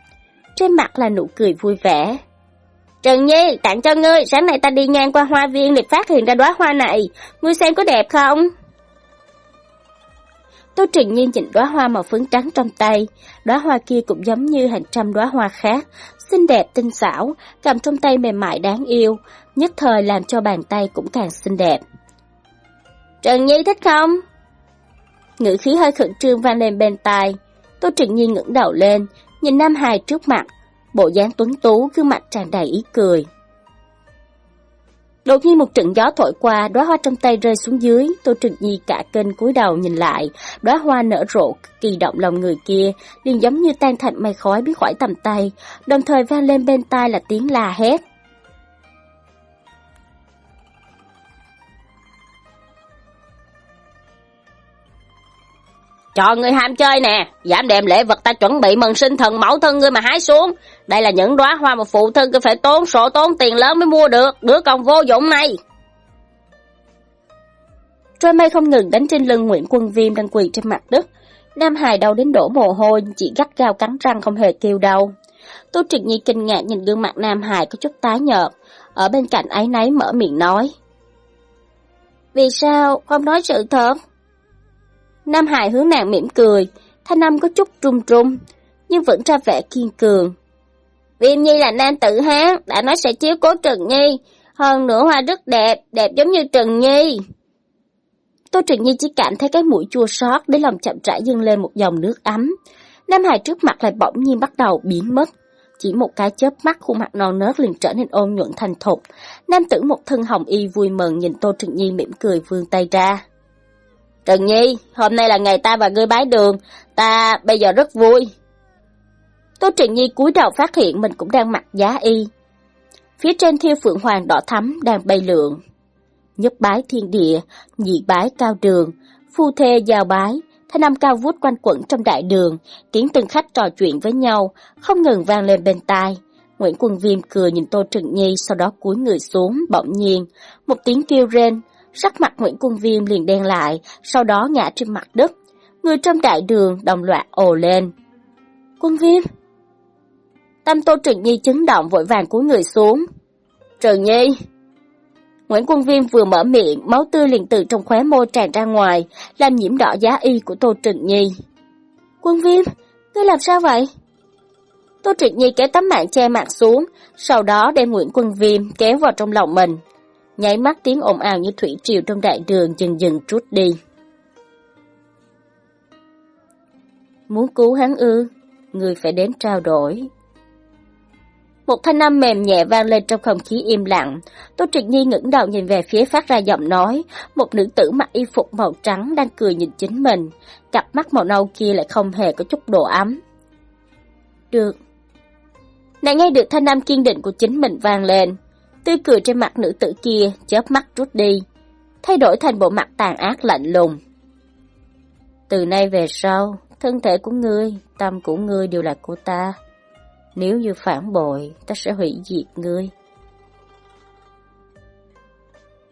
Trên mặt là nụ cười vui vẻ. Trần Nhi, tặng cho ngươi, sáng nay ta đi ngang qua hoa viên liền phát hiện ra đóa hoa này, ngươi xem có đẹp không? Tô Trình Nhiên nhìn đóa hoa màu phấn trắng trong tay, đóa hoa kia cũng giống như hàng trăm đóa hoa khác, xinh đẹp tinh xảo, cầm trong tay mềm mại đáng yêu, nhất thời làm cho bàn tay cũng càng xinh đẹp. Trần Nhi thích không? Ngữ khí hơi khẩn trương vang lên bên tai, Tô Trình Nhiên ngẩng đầu lên, nhìn Nam Hài trước mặt, bộ dáng tuấn tú, gương mặt tràn đầy ý cười. Đột nhiên một trận gió thổi qua, đóa hoa trong tay rơi xuống dưới, Tô Trực Nhi cả kênh cúi đầu nhìn lại, đóa hoa nở rộ kỳ động lòng người kia, liền giống như tan thành mây khói biết khỏi tầm tay, đồng thời vang lên bên tai là tiếng la hét. Cho người ham chơi nè, dám đem lễ vật ta chuẩn bị mừng sinh thần mẫu thân ngươi mà hái xuống. Đây là những đóa hoa mà phụ thân cứ phải tốn sổ tốn tiền lớn mới mua được, đứa con vô dụng này. Trôi mây không ngừng đánh trên lưng Nguyễn Quân Viêm đang quỳ trên mặt đất. Nam Hải đau đến đổ mồ hôi, chỉ gắt gao cắn răng không hề kêu đau. Tô Trực Nhi kinh ngạc nhìn gương mặt Nam Hải có chút tái nhợt, ở bên cạnh ấy nấy mở miệng nói. Vì sao không nói sự thật? Nam Hải hướng nàng mỉm cười, thanh âm có chút trung trung, nhưng vẫn ra vẻ kiên cường. Viêm Nhi là nam tự Hán, đã nói sẽ chiếu cố Trần Nhi, hơn nữa hoa rất đẹp, đẹp giống như Trần Nhi. Tô Trần Nhi chỉ cảm thấy cái mũi chua xót để lòng chậm rãi dâng lên một dòng nước ấm. Nam hài trước mặt lại bỗng nhiên bắt đầu biến mất. Chỉ một cái chớp mắt khuôn mặt non nớt liền trở nên ôn nhuận thành thục. Nam tử một thân hồng y vui mừng nhìn Tô Trần Nhi mỉm cười vươn tay ra. Trần Nhi, hôm nay là ngày ta và ngươi bái đường, ta bây giờ rất vui. Tô Trịnh Nhi cúi đầu phát hiện mình cũng đang mặc giá y. Phía trên thiêu phượng hoàng đỏ thắm đang bay lượn. Nhất bái thiên địa, nhị bái cao đường, phu thê giao bái, thanh âm cao vút quanh quẩn trong đại đường, tiếng từng khách trò chuyện với nhau, không ngừng vang lên bên tai. Nguyễn Quân Viêm cười nhìn Tô Trừng Nhi sau đó cúi người xuống, bỗng nhiên, một tiếng kêu rên, sắc mặt Nguyễn Quân Viêm liền đen lại, sau đó ngã trên mặt đất. Người trong đại đường đồng loạt ồ lên. Quân Viêm! Tâm Tô Trừng Nhi chấn động vội vàng cúi người xuống. Trừng Nhi! Nguyễn Quân Viêm vừa mở miệng, máu tươi liền từ trong khóe môi tràn ra ngoài, làm nhiễm đỏ giá y của Tô Trừng Nhi. Quân Viêm, ngươi làm sao vậy? Tô Trịnh Nhi kéo tấm mạng che mặt xuống, sau đó đem Nguyễn Quân Viêm kéo vào trong lòng mình. Nháy mắt tiếng ồn ào như thủy triều trong đại đường dần dần trút đi. Muốn cứu hắn ư, người phải đến trao đổi. Một thanh âm mềm nhẹ vang lên trong không khí im lặng. Tô Trịnh Nhi ngẩng đầu nhìn về phía phát ra giọng nói. Một nữ tử mặc y phục màu trắng đang cười nhìn chính mình. Cặp mắt màu nâu kia lại không hề có chút độ ấm. Được. Nàng nghe được thanh âm kiên định của chính mình vang lên. Tươi cười trên mặt nữ tử kia chớp mắt rút đi. Thay đổi thành bộ mặt tàn ác lạnh lùng. Từ nay về sau, thân thể của ngươi, tâm của ngươi đều là của ta. Nếu như phản bội, ta sẽ hủy diệt ngươi.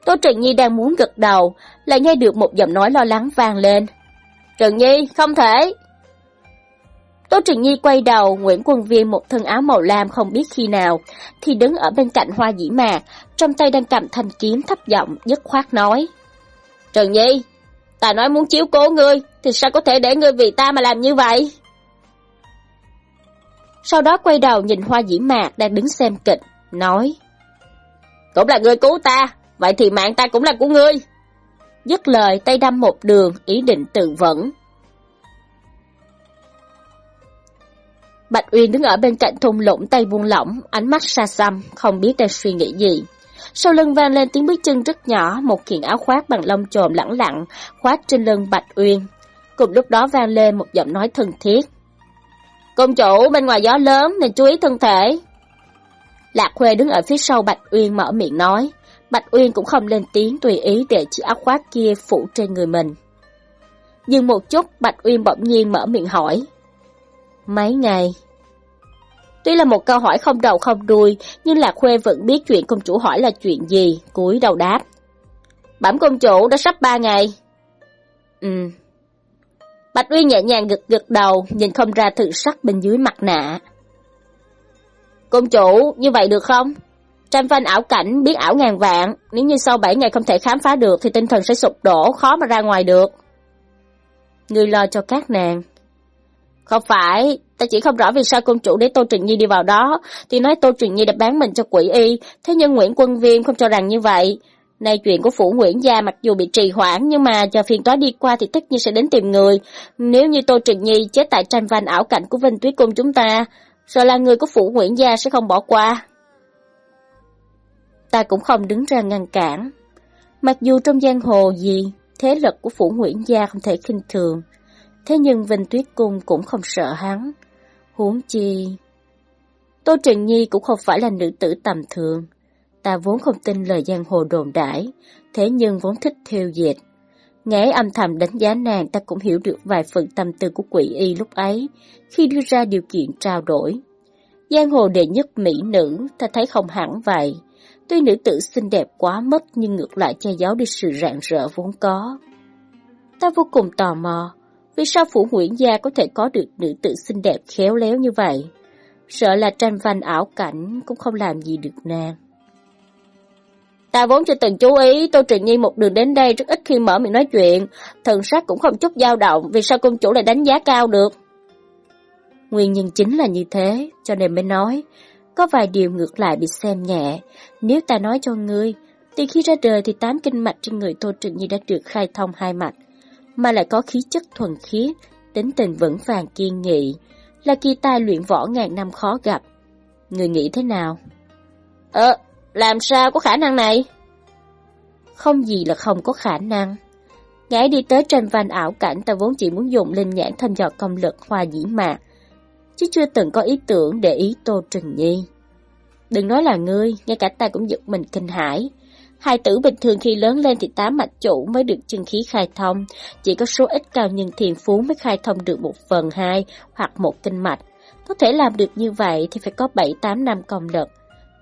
Tô Trần Nhi đang muốn gật đầu, lại nghe được một giọng nói lo lắng vang lên. Trần Nhi, không thể! Tô Trần Nhi quay đầu, Nguyễn Quân Viên một thân áo màu lam không biết khi nào, thì đứng ở bên cạnh hoa dĩ mạc, trong tay đang cầm thanh kiếm thấp giọng, dứt khoát nói. Trần Nhi, ta nói muốn chiếu cố ngươi, thì sao có thể để ngươi vì ta mà làm như vậy? Sau đó quay đầu nhìn hoa dĩ mạc đang đứng xem kịch, nói. Cũng là người cứu ta, vậy thì mạng ta cũng là của ngươi. Dứt lời tay đâm một đường, ý định tự vẫn. Bạch Uyên đứng ở bên cạnh thùng lũng tay buông lỏng, ánh mắt xa xăm, không biết đang suy nghĩ gì. Sau lưng vang lên tiếng bước chân rất nhỏ, một kiện áo khoác bằng lông trồm lẳng lặng, khoác trên lưng Bạch Uyên. Cùng lúc đó vang lên một giọng nói thân thiết. Công chủ bên ngoài gió lớn nên chú ý thân thể. Lạc Khuê đứng ở phía sau Bạch Uyên mở miệng nói. Bạch Uyên cũng không lên tiếng tùy ý để chiếc áo khoác kia phủ trên người mình. Nhưng một chút Bạch Uyên bỗng nhiên mở miệng hỏi. Mấy ngày? Tuy là một câu hỏi không đầu không đuôi, nhưng Lạc Khuê vẫn biết chuyện công chủ hỏi là chuyện gì, cúi đầu đáp. Bẩm công chủ đã sắp ba ngày. Ừ, Bạch Uyên nhẹ nhàng gật gật đầu, nhìn không ra thử sắc bên dưới mặt nạ. Công chủ, như vậy được không? Tranh phanh ảo cảnh biết ảo ngàn vạn, nếu như sau 7 ngày không thể khám phá được thì tinh thần sẽ sụp đổ, khó mà ra ngoài được. Người lo cho các nàng. Không phải, ta chỉ không rõ vì sao công chủ để Tô Trình Nhi đi vào đó, thì nói Tô Trình Nhi đã bán mình cho quỷ y, thế nhưng Nguyễn Quân Viêm không cho rằng như vậy. Nay chuyện của Phủ Nguyễn Gia mặc dù bị trì hoãn nhưng mà chờ phiền toái đi qua thì tất nhiên sẽ đến tìm người. Nếu như Tô Trừng Nhi chết tại tranh văn ảo cảnh của Vinh Tuyết Cung chúng ta, sợ là người của Phủ Nguyễn Gia sẽ không bỏ qua. Ta cũng không đứng ra ngăn cản. Mặc dù trong giang hồ gì, thế lực của Phủ Nguyễn Gia không thể khinh thường. Thế nhưng Vinh Tuyết Cung cũng không sợ hắn. Huống chi... Tô Trừng Nhi cũng không phải là nữ tử tầm thường. Ta vốn không tin lời giang hồ đồn đãi, thế nhưng vốn thích theo dệt. Nghe âm thầm đánh giá nàng ta cũng hiểu được vài phần tâm tư của quỷ y lúc ấy, khi đưa ra điều kiện trao đổi. Giang hồ đệ nhất mỹ nữ, ta thấy không hẳn vậy. Tuy nữ tử xinh đẹp quá mất nhưng ngược lại che giấu đi sự rạng rỡ vốn có. Ta vô cùng tò mò, vì sao phủ Nguyễn Gia có thể có được nữ tử xinh đẹp khéo léo như vậy? Sợ là tranh văn ảo cảnh cũng không làm gì được nàng. Ta vốn chưa từng chú ý, Tô trịnh Nhi một đường đến đây rất ít khi mở miệng nói chuyện, thần sắc cũng không chút dao động, vì sao công chủ lại đánh giá cao được? Nguyên nhân chính là như thế, cho nên mới nói, có vài điều ngược lại bị xem nhẹ. Nếu ta nói cho ngươi, từ khi ra đời thì tám kinh mạch trên người Tô Trịnh Nhi đã được khai thông hai mạch, mà lại có khí chất thuần khiết, tính tình vững vàng kiên nghị, là kỳ tài luyện võ ngàn năm khó gặp. Người nghĩ thế nào? Ờ, làm sao có khả năng này? Không gì là không có khả năng. Gái đi tới trên van ảo cảnh ta vốn chỉ muốn dùng linh nhãn thăm dò công lực hoa dĩ mạc. chứ chưa từng có ý tưởng để ý Tô Trừng Nhi. Đừng nói là ngươi, ngay cả ta cũng giật mình kinh hãi. Hai tử bình thường khi lớn lên thì tám mạch chủ mới được chân khí khai thông, chỉ có số ít cao nhân thiền phú mới khai thông được một phần hai hoặc một kinh mạch. Có thể làm được như vậy thì phải có 7-8 năm công lực.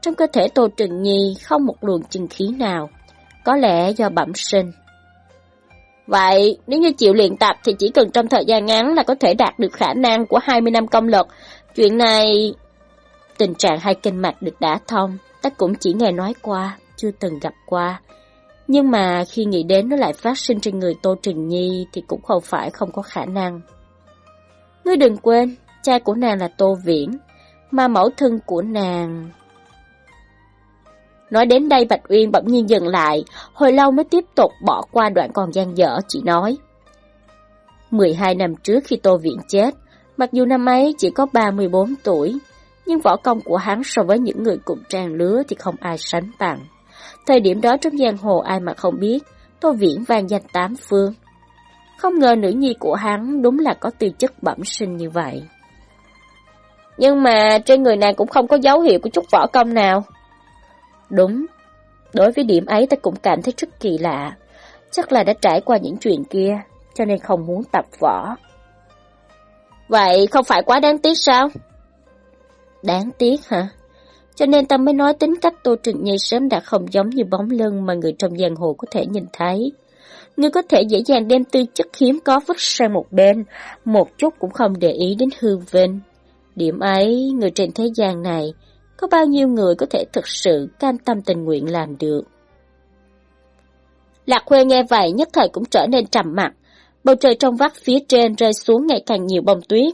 Trong cơ thể Tô Trừng Nhi không một luồng chân khí nào, có lẽ do bẩm sinh. Vậy, nếu như chịu luyện tập thì chỉ cần trong thời gian ngắn là có thể đạt được khả năng của 20 năm công lực. Chuyện này... Tình trạng hai kinh mạch được đả thông, ta cũng chỉ nghe nói qua, chưa từng gặp qua. Nhưng mà khi nghĩ đến nó lại phát sinh trên người Tô Trình Nhi thì cũng không phải không có khả năng. Ngươi đừng quên, cha của nàng là Tô Viễn, mà mẫu thân của nàng... Nói đến đây Bạch Uyên bỗng nhiên dừng lại, hồi lâu mới tiếp tục bỏ qua đoạn còn gian dở, chỉ nói. 12 năm trước khi Tô Viễn chết, mặc dù năm ấy chỉ có 34 tuổi, nhưng võ công của hắn so với những người cùng trang lứa thì không ai sánh bằng. Thời điểm đó trong giang hồ ai mà không biết, Tô Viễn vang danh tám phương. Không ngờ nữ nhi của hắn đúng là có tư chất bẩm sinh như vậy. Nhưng mà trên người nàng cũng không có dấu hiệu của chút võ công nào. Đúng, đối với điểm ấy ta cũng cảm thấy rất kỳ lạ. Chắc là đã trải qua những chuyện kia, cho nên không muốn tập võ. Vậy không phải quá đáng tiếc sao? Đáng tiếc hả? Cho nên ta mới nói tính cách Tô Trừng Nhi sớm đã không giống như bóng lưng mà người trong giang hồ có thể nhìn thấy. Ngươi có thể dễ dàng đem tư chất hiếm có vứt sang một bên, một chút cũng không để ý đến hư vinh. Điểm ấy, người trên thế gian này, có bao nhiêu người có thể thực sự cam tâm tình nguyện làm được. Lạc Huê nghe vậy nhất thời cũng trở nên trầm mặc. Bầu trời trong vắt phía trên rơi xuống ngày càng nhiều bông tuyết,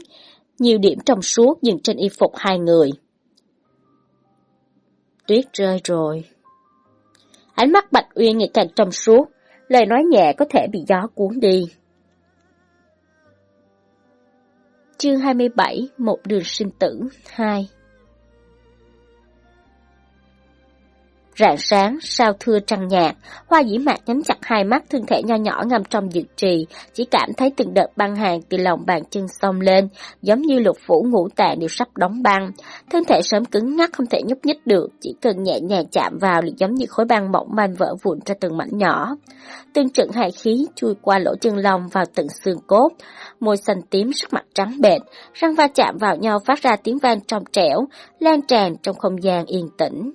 nhiều điểm trong suốt dừng trên y phục hai người. Tuyết rơi rồi. Ánh mắt Bạch Uyên ngày càng trong suốt, lời nói nhẹ có thể bị gió cuốn đi. Chương 27 Một đường sinh tử 2 Rạng sáng, sao thưa trăng nhạt, hoa dĩ mạc nhắm chặt hai mắt thân thể nho nhỏ ngâm trong dược trì, chỉ cảm thấy từng đợt băng hàng từ lòng bàn chân xông lên, giống như lục phủ ngũ tạng đều sắp đóng băng. Thân thể sớm cứng ngắc không thể nhúc nhích được, chỉ cần nhẹ nhàng chạm vào liền giống như khối băng mỏng manh vỡ vụn ra từng mảnh nhỏ. Từng trận hài khí chui qua lỗ chân lông vào tận xương cốt, môi xanh tím sắc mặt trắng bệch, răng va chạm vào nhau phát ra tiếng vang trong trẻo, lan tràn trong không gian yên tĩnh.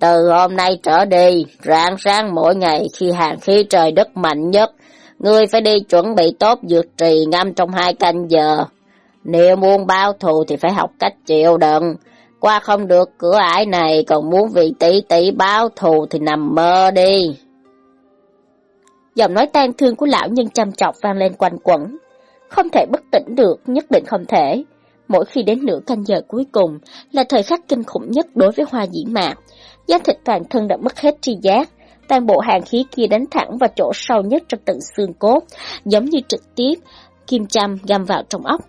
Từ hôm nay trở đi, rạng sáng mỗi ngày khi hàng khí trời đất mạnh nhất, ngươi phải đi chuẩn bị tốt dược trì ngâm trong hai canh giờ. Nếu muốn báo thù thì phải học cách chịu đựng. Qua không được cửa ải này, còn muốn vì tỷ tỷ báo thù thì nằm mơ đi. Giọng nói tan thương của lão nhân chăm chọc vang lên quanh quẩn. Không thể bất tỉnh được, nhất định không thể. Mỗi khi đến nửa canh giờ cuối cùng là thời khắc kinh khủng nhất đối với hoa dĩ mạc. Da thịt toàn thân đã mất hết tri giác, toàn bộ hàng khí kia đánh thẳng vào chỗ sâu nhất trong tận xương cốt, giống như trực tiếp, kim châm găm vào trong óc.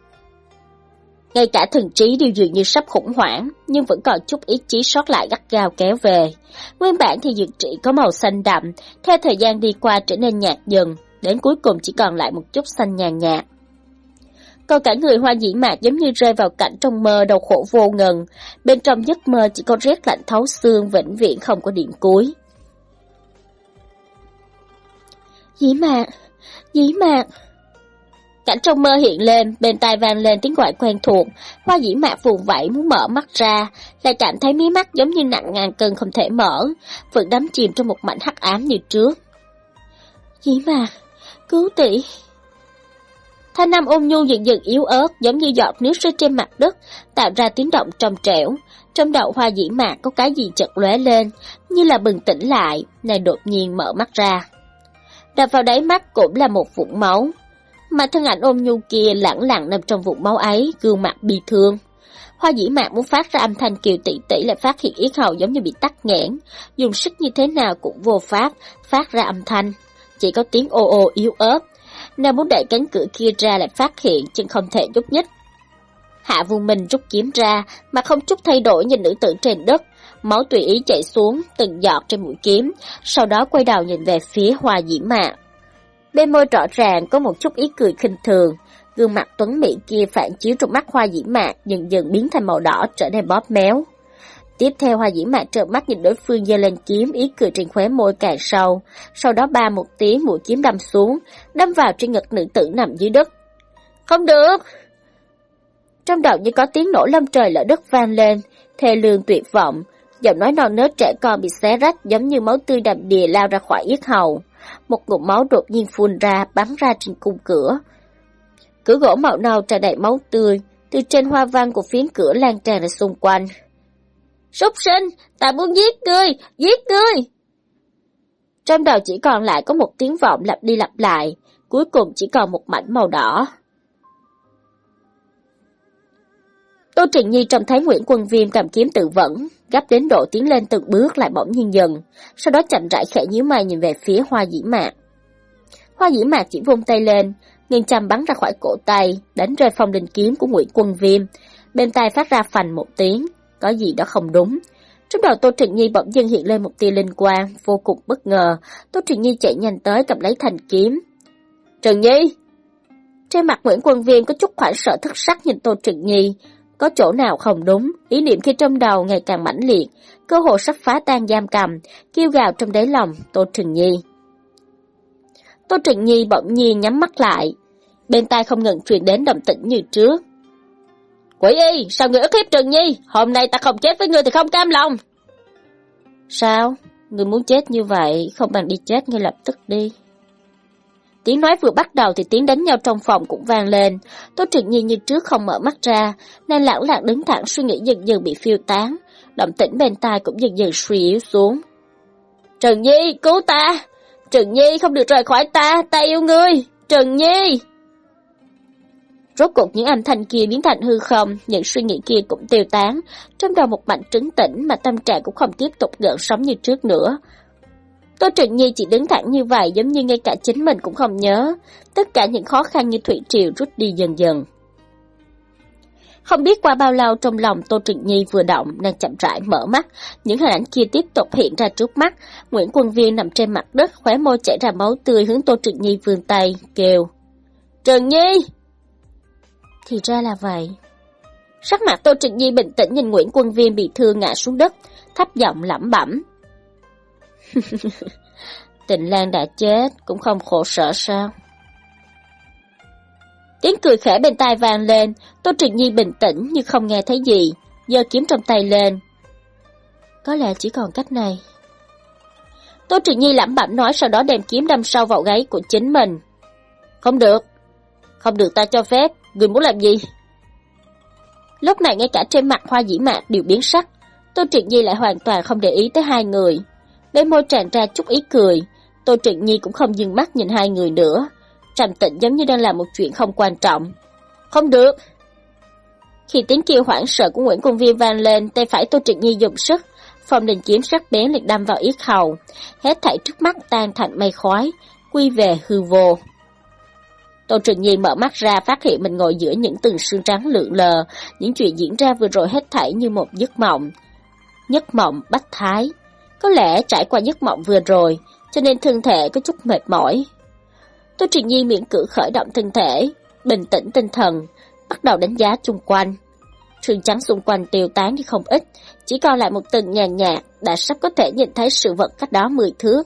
Ngay cả thần trí đều dường như sắp khủng hoảng, nhưng vẫn còn chút ý chí sót lại gắt gao kéo về. Nguyên bản thì dược trị có màu xanh đậm, theo thời gian đi qua trở nên nhạt dần, đến cuối cùng chỉ còn lại một chút xanh nhàn nhạt. Còn cả người hoa dĩ mạc giống như rơi vào cảnh trong mơ đau khổ vô ngần. Bên trong giấc mơ chỉ có rét lạnh thấu xương vĩnh viễn không có điểm cuối. Dĩ mạc, dĩ mạc. Cảnh trong mơ hiện lên, bên tai vang lên tiếng gọi quen thuộc, hoa dĩ mạc vùng vẫy muốn mở mắt ra, lại cảm thấy mí mắt giống như nặng ngàn cân không thể mở, vẫn đắm chìm trong một mảnh hắc ám như trước. Dĩ mạc, cứu tỷ. Thanh nam ôn nhu dần dần yếu ớt giống như giọt nước rơi trên mặt đất, tạo ra tiếng động trong trẻo. Trong đầu hoa dĩ mạc có cái gì chợt lóe lên, như là bừng tỉnh lại, này đột nhiên mở mắt ra. Đập vào đáy mắt cũng là một vũng máu, mà thân ảnh ôm nhu kia lẳng lặng nằm trong vũng máu ấy, gương mặt bị thương. Hoa dĩ mạc muốn phát ra âm thanh kiều tỷ tỷ lại phát hiện yết hầu giống như bị tắc nghẽn, dùng sức như thế nào cũng vô pháp, phát ra âm thanh. Chỉ có tiếng ô ô yếu ớt, Nàng muốn đẩy cánh cửa kia ra lại phát hiện chân không thể nhúc nhích. Hạ Vương Minh rút kiếm ra, mà không chút thay đổi nhìn nữ tử trên đất, máu tùy ý chảy xuống từng giọt trên mũi kiếm, sau đó quay đầu nhìn về phía Hoa Diễm mạ Bên môi rõ ràng có một chút ý cười khinh thường, gương mặt tuấn mỹ kia phản chiếu trong mắt hoa diễm mạc dần dần biến thành màu đỏ trở nên bóp méo. Tiếp theo hoa dĩ mạc trợn mắt nhìn đối phương giơ lên kiếm, ý cười trên khóe môi càng sâu. Sau đó ba một tiếng mũi kiếm đâm xuống, đâm vào trên ngực nữ tử nằm dưới đất. Không được! Trong đầu như có tiếng nổ lâm trời lỡ đất vang lên, thê lương tuyệt vọng, giọng nói non nớt trẻ con bị xé rách giống như máu tươi đầm đìa lao ra khỏi yết hầu. Một ngụm máu đột nhiên phun ra, bắn ra trên cung cửa. Cửa gỗ màu nâu tràn đầy máu tươi, từ trên hoa văn của phiến cửa lan tràn ra xung quanh. Súc sinh, ta muốn giết ngươi, giết ngươi! Trong đầu chỉ còn lại có một tiếng vọng lặp đi lặp lại, cuối cùng chỉ còn một mảnh màu đỏ. Tô Trịnh Nhi trông thấy Nguyễn Quân Viêm cầm kiếm tự vẫn, gấp đến độ tiến lên từng bước lại bỗng nhiên dần, sau đó chậm rãi khẽ nhíu mày nhìn về phía hoa dĩ mạc. Hoa dĩ mạc chỉ vung tay lên, nghiêng chăm bắn ra khỏi cổ tay, đánh rơi phong đình kiếm của Nguyễn Quân Viêm. Bên tay phát ra phành một tiếng, có gì đó không đúng. Trong đầu Tô Trịnh Nhi bỗng dưng hiện lên một tia linh quang, vô cùng bất ngờ. Tô Trịnh Nhi chạy nhanh tới cầm lấy thành kiếm. Trần Nhi! Trên mặt Nguyễn Quân Viêm có chút khoảng sợ thất sắc nhìn Tô Trịnh Nhi, có chỗ nào không đúng, ý niệm khi trong đầu ngày càng mãnh liệt, cơ hội sắp phá tan giam cầm, kêu gào trong đáy lòng Tô trịnh Nhi. Tô trịnh Nhi bỗng nhiên nhắm mắt lại, bên tai không ngừng truyền đến động tĩnh như trước. Quỷ y, sao người ức hiếp Trần Nhi? Hôm nay ta không chết với ngươi thì không cam lòng. Sao? Người muốn chết như vậy, không bằng đi chết ngay lập tức đi. Tiếng nói vừa bắt đầu thì tiếng đánh nhau trong phòng cũng vang lên. Tô Trịnh Nhi như trước không mở mắt ra, nên lão lạc đứng thẳng suy nghĩ dần dần bị phiêu tán. Động tĩnh bên tai cũng dần dần suy yếu xuống. Trần Nhi, cứu ta! Trần Nhi không được rời khỏi ta, ta yêu ngươi! Trần Nhi! Rốt cuộc những âm thanh kia biến thành hư không, những suy nghĩ kia cũng tiêu tán. Trong đầu một mảnh trấn tĩnh mà tâm trạng cũng không tiếp tục gợn sóng như trước nữa. Tô Trịnh Nhi chỉ đứng thẳng như vậy giống như ngay cả chính mình cũng không nhớ. Tất cả những khó khăn như thủy triều rút đi dần dần. Không biết qua bao lâu trong lòng Tô Trịnh Nhi vừa động, nàng chậm rãi mở mắt, những hình ảnh kia tiếp tục hiện ra trước mắt. Nguyễn Quân Viên nằm trên mặt đất, khóe môi chảy ra máu tươi hướng Tô Trịnh Nhi vươn tay, kêu. Trần Nhi! Thì ra là vậy. Sắc mặt Tô Trịnh Nhi bình tĩnh nhìn Nguyễn Quân Viên bị thương ngã xuống đất, thấp giọng lẩm bẩm. <laughs> Tịnh Lan đã chết, cũng không khổ sở sao? Tiếng cười khẽ bên tai vang lên, Tô Trịnh Nhi bình tĩnh như không nghe thấy gì, giơ kiếm trong tay lên. Có lẽ chỉ còn cách này. Tô Trịnh Nhi lẩm bẩm nói sau đó đem kiếm đâm sâu vào gáy của chính mình. Không được, không được ta cho phép, người muốn làm gì? Lúc này ngay cả trên mặt hoa dĩ mạc đều biến sắc, Tô Trịnh Nhi lại hoàn toàn không để ý tới hai người. Bên môi tràn ra chút ý cười, Tô Trịnh Nhi cũng không dừng mắt nhìn hai người nữa. Trầm tịnh giống như đang làm một chuyện không quan trọng. Không được! Khi tiếng kêu hoảng sợ của Nguyễn Công Viên vang lên, tay phải Tô Trịnh Nhi dùng sức, phòng đình kiếm sắc bén liệt đâm vào yết hầu. Hết thảy trước mắt tan thành mây khói, quy về hư vô. Tô Trịnh Nhi mở mắt ra phát hiện mình ngồi giữa những từng xương trắng lượn lờ, những chuyện diễn ra vừa rồi hết thảy như một giấc mộng. Nhất mộng bách thái. Có lẽ trải qua giấc mộng vừa rồi, cho nên thân thể có chút mệt mỏi. Tô Trịnh Nhi miễn cử khởi động thân thể, bình tĩnh tinh thần, bắt đầu đánh giá chung quanh. Sương trắng xung quanh tiêu tán đi không ít, chỉ còn lại một tầng nhàn nhạt, đã sắp có thể nhìn thấy sự vật cách đó 10 thước.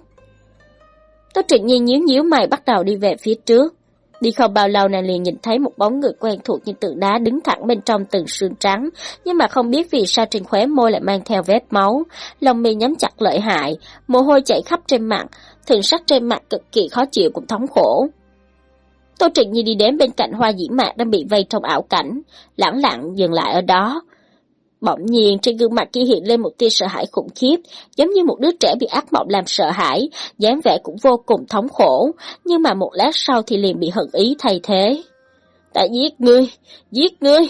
Tô Trịnh Nhi nhíu nhíu mày bắt đầu đi về phía trước. Đi không bao lâu nàng liền nhìn thấy một bóng người quen thuộc như tượng đá đứng thẳng bên trong từng sương trắng, nhưng mà không biết vì sao trên khóe môi lại mang theo vết máu, lòng mi nhắm chặt lợi hại, mồ hôi chảy khắp trên mặt, thường sắc trên mặt cực kỳ khó chịu cũng thống khổ. Tô Trịnh Nhi đi đến bên cạnh hoa dĩ mạc đang bị vây trong ảo cảnh, lẳng lặng dừng lại ở đó. Bỗng nhiên trên gương mặt kia hiện lên một tia sợ hãi khủng khiếp, giống như một đứa trẻ bị ác mộng làm sợ hãi, dáng vẻ cũng vô cùng thống khổ, nhưng mà một lát sau thì liền bị hận ý thay thế. Ta giết ngươi, giết ngươi.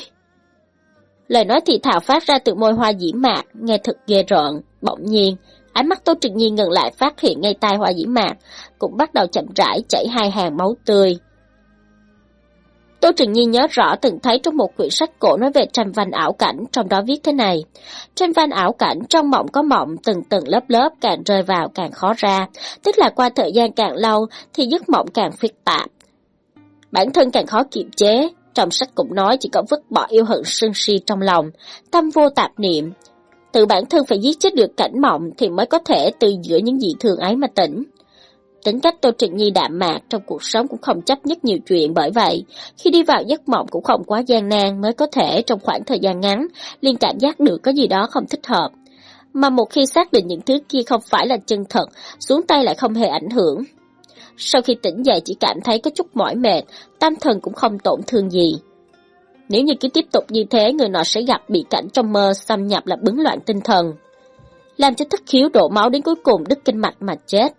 Lời nói thì thảo phát ra từ môi hoa dĩ mạc, nghe thật ghê rợn, bỗng nhiên, ánh mắt Tô Trực Nhi ngừng lại phát hiện ngay tai hoa dĩ mạc, cũng bắt đầu chậm rãi chảy hai hàng máu tươi. Tô Trừng Nhi nhớ rõ từng thấy trong một quyển sách cổ nói về tranh văn ảo cảnh, trong đó viết thế này. Tranh văn ảo cảnh trong mộng có mộng từng từng lớp lớp càng rơi vào càng khó ra, tức là qua thời gian càng lâu thì giấc mộng càng phức tạp. Bản thân càng khó kiềm chế, trong sách cũng nói chỉ có vứt bỏ yêu hận sân si trong lòng, tâm vô tạp niệm. Tự bản thân phải giết chết được cảnh mộng thì mới có thể từ giữa những dị thường ấy mà tỉnh. Tính cách Tô Trịnh Nhi đạm mạc trong cuộc sống cũng không chấp nhất nhiều chuyện bởi vậy, khi đi vào giấc mộng cũng không quá gian nan mới có thể trong khoảng thời gian ngắn liên cảm giác được có gì đó không thích hợp. Mà một khi xác định những thứ kia không phải là chân thật, xuống tay lại không hề ảnh hưởng. Sau khi tỉnh dậy chỉ cảm thấy có chút mỏi mệt, tâm thần cũng không tổn thương gì. Nếu như cứ tiếp tục như thế, người nọ sẽ gặp bị cảnh trong mơ xâm nhập là bứng loạn tinh thần. Làm cho thất khiếu đổ máu đến cuối cùng đứt kinh mạch mà chết,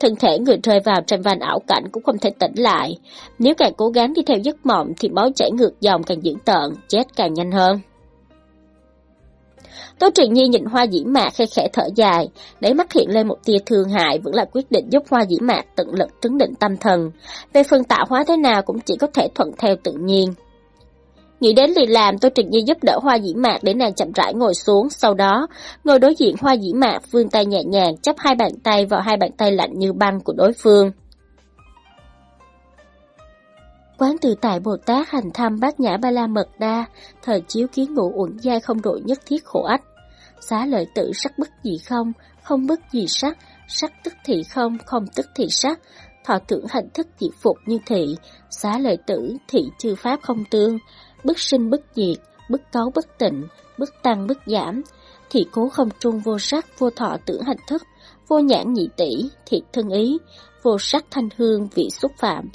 Thân thể người rơi vào trong van ảo cảnh cũng không thể tỉnh lại. Nếu càng cố gắng đi theo giấc mộng thì máu chảy ngược dòng càng dữ tợn, chết càng nhanh hơn. Tố truyền Nhi nhìn hoa dĩ mạc khe khẽ thở dài, đáy mắt hiện lên một tia thương hại vẫn là quyết định giúp hoa dĩ mạc tận lực trấn định tâm thần. Về phần tạo hóa thế nào cũng chỉ có thể thuận theo tự nhiên. Nghĩ đến liền làm tôi trực nhi giúp đỡ hoa dĩ mạc để nàng chậm rãi ngồi xuống, sau đó ngồi đối diện hoa dĩ mạc vươn tay nhẹ nhàng chấp hai bàn tay vào hai bàn tay lạnh như băng của đối phương. Quán từ tại Bồ Tát hành thăm bát nhã ba la mật đa, thời chiếu kiến ngũ uẩn giai không đội nhất thiết khổ ách. Xá lợi tử sắc bất gì không, không bất gì sắc, sắc tức thị không, không tức thị sắc, thọ tưởng hành thức chỉ phục như thị, xá lợi tử thị chư pháp không tương, bất sinh bất diệt, bất cấu bất tịnh, bất tăng bất giảm, thì cố không trung vô sắc, vô thọ tưởng hành thức, vô nhãn nhị tỷ, thiệt thân ý, vô sắc thanh hương, vị xúc phạm,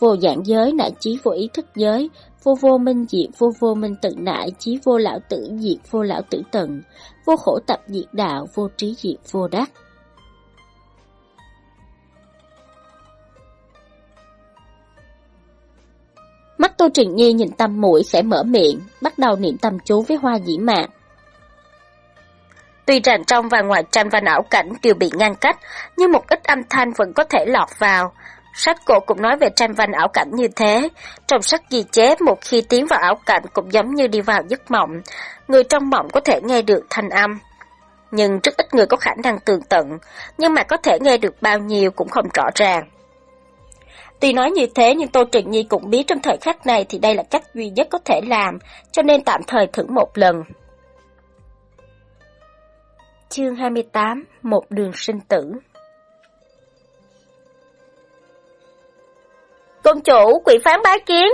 vô dạng giới nại trí vô ý thức giới, vô vô minh diệt, vô vô minh tự nại, chí vô lão tử diệt, vô lão tử tận, vô khổ tập diệt đạo, vô trí diệt, vô đắc. Mắt Tô Trình Nhi nhìn tâm mũi khẽ mở miệng, bắt đầu niệm tâm chú với hoa dĩ mạc. Tuy rằng trong và ngoài tranh và não cảnh đều bị ngăn cách, nhưng một ít âm thanh vẫn có thể lọt vào. Sách cổ cũng nói về tranh văn ảo cảnh như thế. Trong sách ghi chép một khi tiến vào ảo cảnh cũng giống như đi vào giấc mộng. Người trong mộng có thể nghe được thanh âm. Nhưng rất ít người có khả năng tường tận, nhưng mà có thể nghe được bao nhiêu cũng không rõ ràng. Tuy nói như thế nhưng Tô Trịnh Nhi cũng biết trong thời khắc này thì đây là cách duy nhất có thể làm, cho nên tạm thời thử một lần. Chương 28 Một đường sinh tử Công chủ, quỷ phán bái kiến!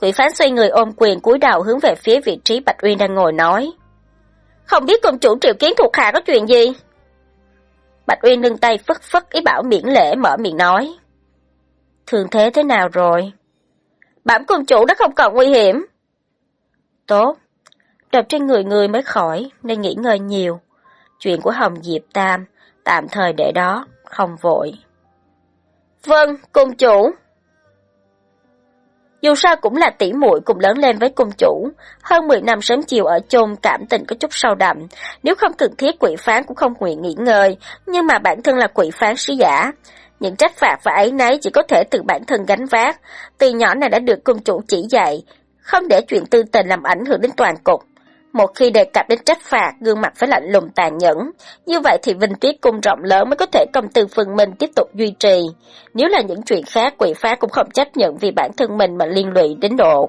Quỷ phán xoay người ôm quyền cúi đầu hướng về phía vị trí Bạch Uyên đang ngồi nói. Không biết công chủ triệu kiến thuộc hạ có chuyện gì? Bạch Uyên nâng tay phất phất ý bảo miễn lễ mở miệng nói. Thường thế thế nào rồi? Bảm công chủ đã không còn nguy hiểm. Tốt, đập trên người người mới khỏi nên nghỉ ngơi nhiều. Chuyện của Hồng Diệp Tam tạm thời để đó, không vội. Vâng, cung chủ. Dù sao cũng là tỷ muội cùng lớn lên với cung chủ, hơn 10 năm sớm chiều ở chung cảm tình có chút sâu đậm, nếu không cần thiết quỷ phán cũng không nguyện nghỉ ngơi, nhưng mà bản thân là quỷ phán sứ giả, những trách phạt và ấy nấy chỉ có thể từ bản thân gánh vác. Từ nhỏ này đã được cung chủ chỉ dạy, không để chuyện tư tình làm ảnh hưởng đến toàn cục. Một khi đề cập đến trách phạt, gương mặt phải lạnh lùng tàn nhẫn. Như vậy thì Vinh Tuyết cung rộng lớn mới có thể công tư phần mình tiếp tục duy trì. Nếu là những chuyện khác, quỷ phá cũng không chấp nhận vì bản thân mình mà liên lụy đến độ.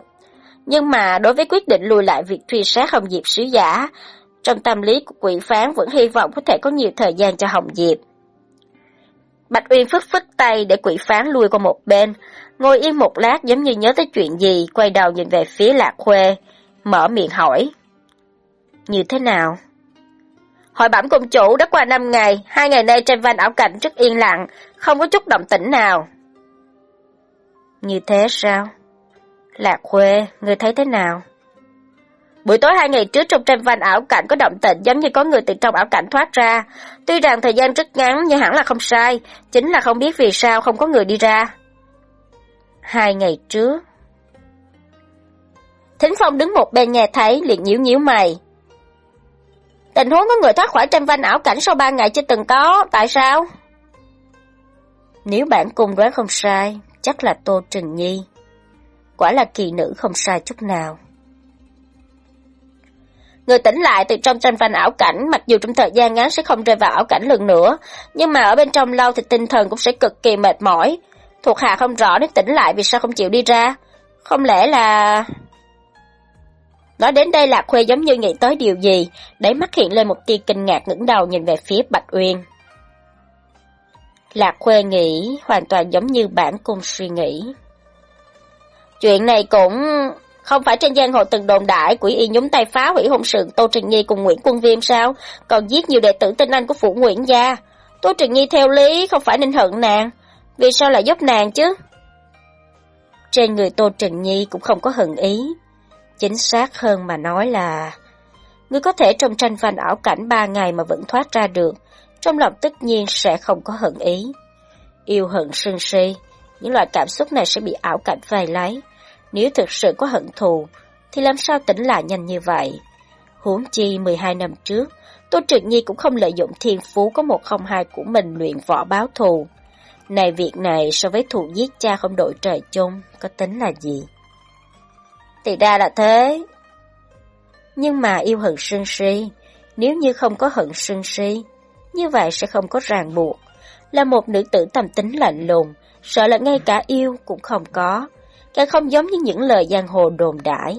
Nhưng mà đối với quyết định lùi lại việc truy sát Hồng Diệp sứ giả, trong tâm lý của quỷ phán vẫn hy vọng có thể có nhiều thời gian cho Hồng Diệp. Bạch Uyên phức phức tay để quỷ phán lui qua một bên, ngồi yên một lát giống như nhớ tới chuyện gì, quay đầu nhìn về phía Lạc Khuê, mở miệng hỏi. Như thế nào? Hội bẩm công chủ đã qua năm ngày, hai ngày nay trên van ảo cảnh rất yên lặng, không có chút động tĩnh nào. Như thế sao? Lạc Khuê, người thấy thế nào? Buổi tối hai ngày trước trong tranh van ảo cảnh có động tĩnh giống như có người từ trong ảo cảnh thoát ra. Tuy rằng thời gian rất ngắn nhưng hẳn là không sai, chính là không biết vì sao không có người đi ra. Hai ngày trước. Thính Phong đứng một bên nghe thấy liền nhíu nhíu mày. Tình huống có người thoát khỏi tranh van ảo cảnh sau ba ngày chưa từng có, tại sao? Nếu bạn cùng đoán không sai, chắc là Tô Trừng Nhi. quả là kỳ nữ không sai chút nào. Người tỉnh lại từ trong tranh văn ảo cảnh, mặc dù trong thời gian ngắn sẽ không rơi vào ảo cảnh lần nữa, nhưng mà ở bên trong lâu thì tinh thần cũng sẽ cực kỳ mệt mỏi. Thuộc hạ không rõ nếu tỉnh lại vì sao không chịu đi ra. Không lẽ là... Nói đến đây Lạc Khuê giống như nghĩ tới điều gì, đáy mắt hiện lên một tia kinh ngạc ngẩng đầu nhìn về phía Bạch Uyên. Lạc Khuê nghĩ hoàn toàn giống như bản cung suy nghĩ. Chuyện này cũng không phải trên giang hồ từng đồn đại quỷ y nhúng tay phá hủy hôn sự Tô Trình Nhi cùng Nguyễn Quân Viêm sao? Còn giết nhiều đệ tử tinh anh của phủ Nguyễn gia. Tô Trình Nhi theo lý không phải nên hận nàng, vì sao lại giúp nàng chứ? Trên người Tô Trình Nhi cũng không có hận ý. Chính xác hơn mà nói là... Ngươi có thể trong tranh văn ảo cảnh ba ngày mà vẫn thoát ra được, trong lòng tất nhiên sẽ không có hận ý. Yêu hận sân si, những loại cảm xúc này sẽ bị ảo cảnh vây lấy. Nếu thực sự có hận thù, thì làm sao tỉnh lại nhanh như vậy? Huống chi 12 năm trước, Tô Trực Nhi cũng không lợi dụng thiên phú có một không hai của mình luyện võ báo thù. Này việc này so với thù giết cha không đổi trời chung, có tính là gì? Thì ra là thế. Nhưng mà yêu hận sương si, nếu như không có hận sương si, như vậy sẽ không có ràng buộc. Là một nữ tử tầm tính lạnh lùng, sợ là ngay cả yêu cũng không có, càng không giống như những lời giang hồ đồn đãi.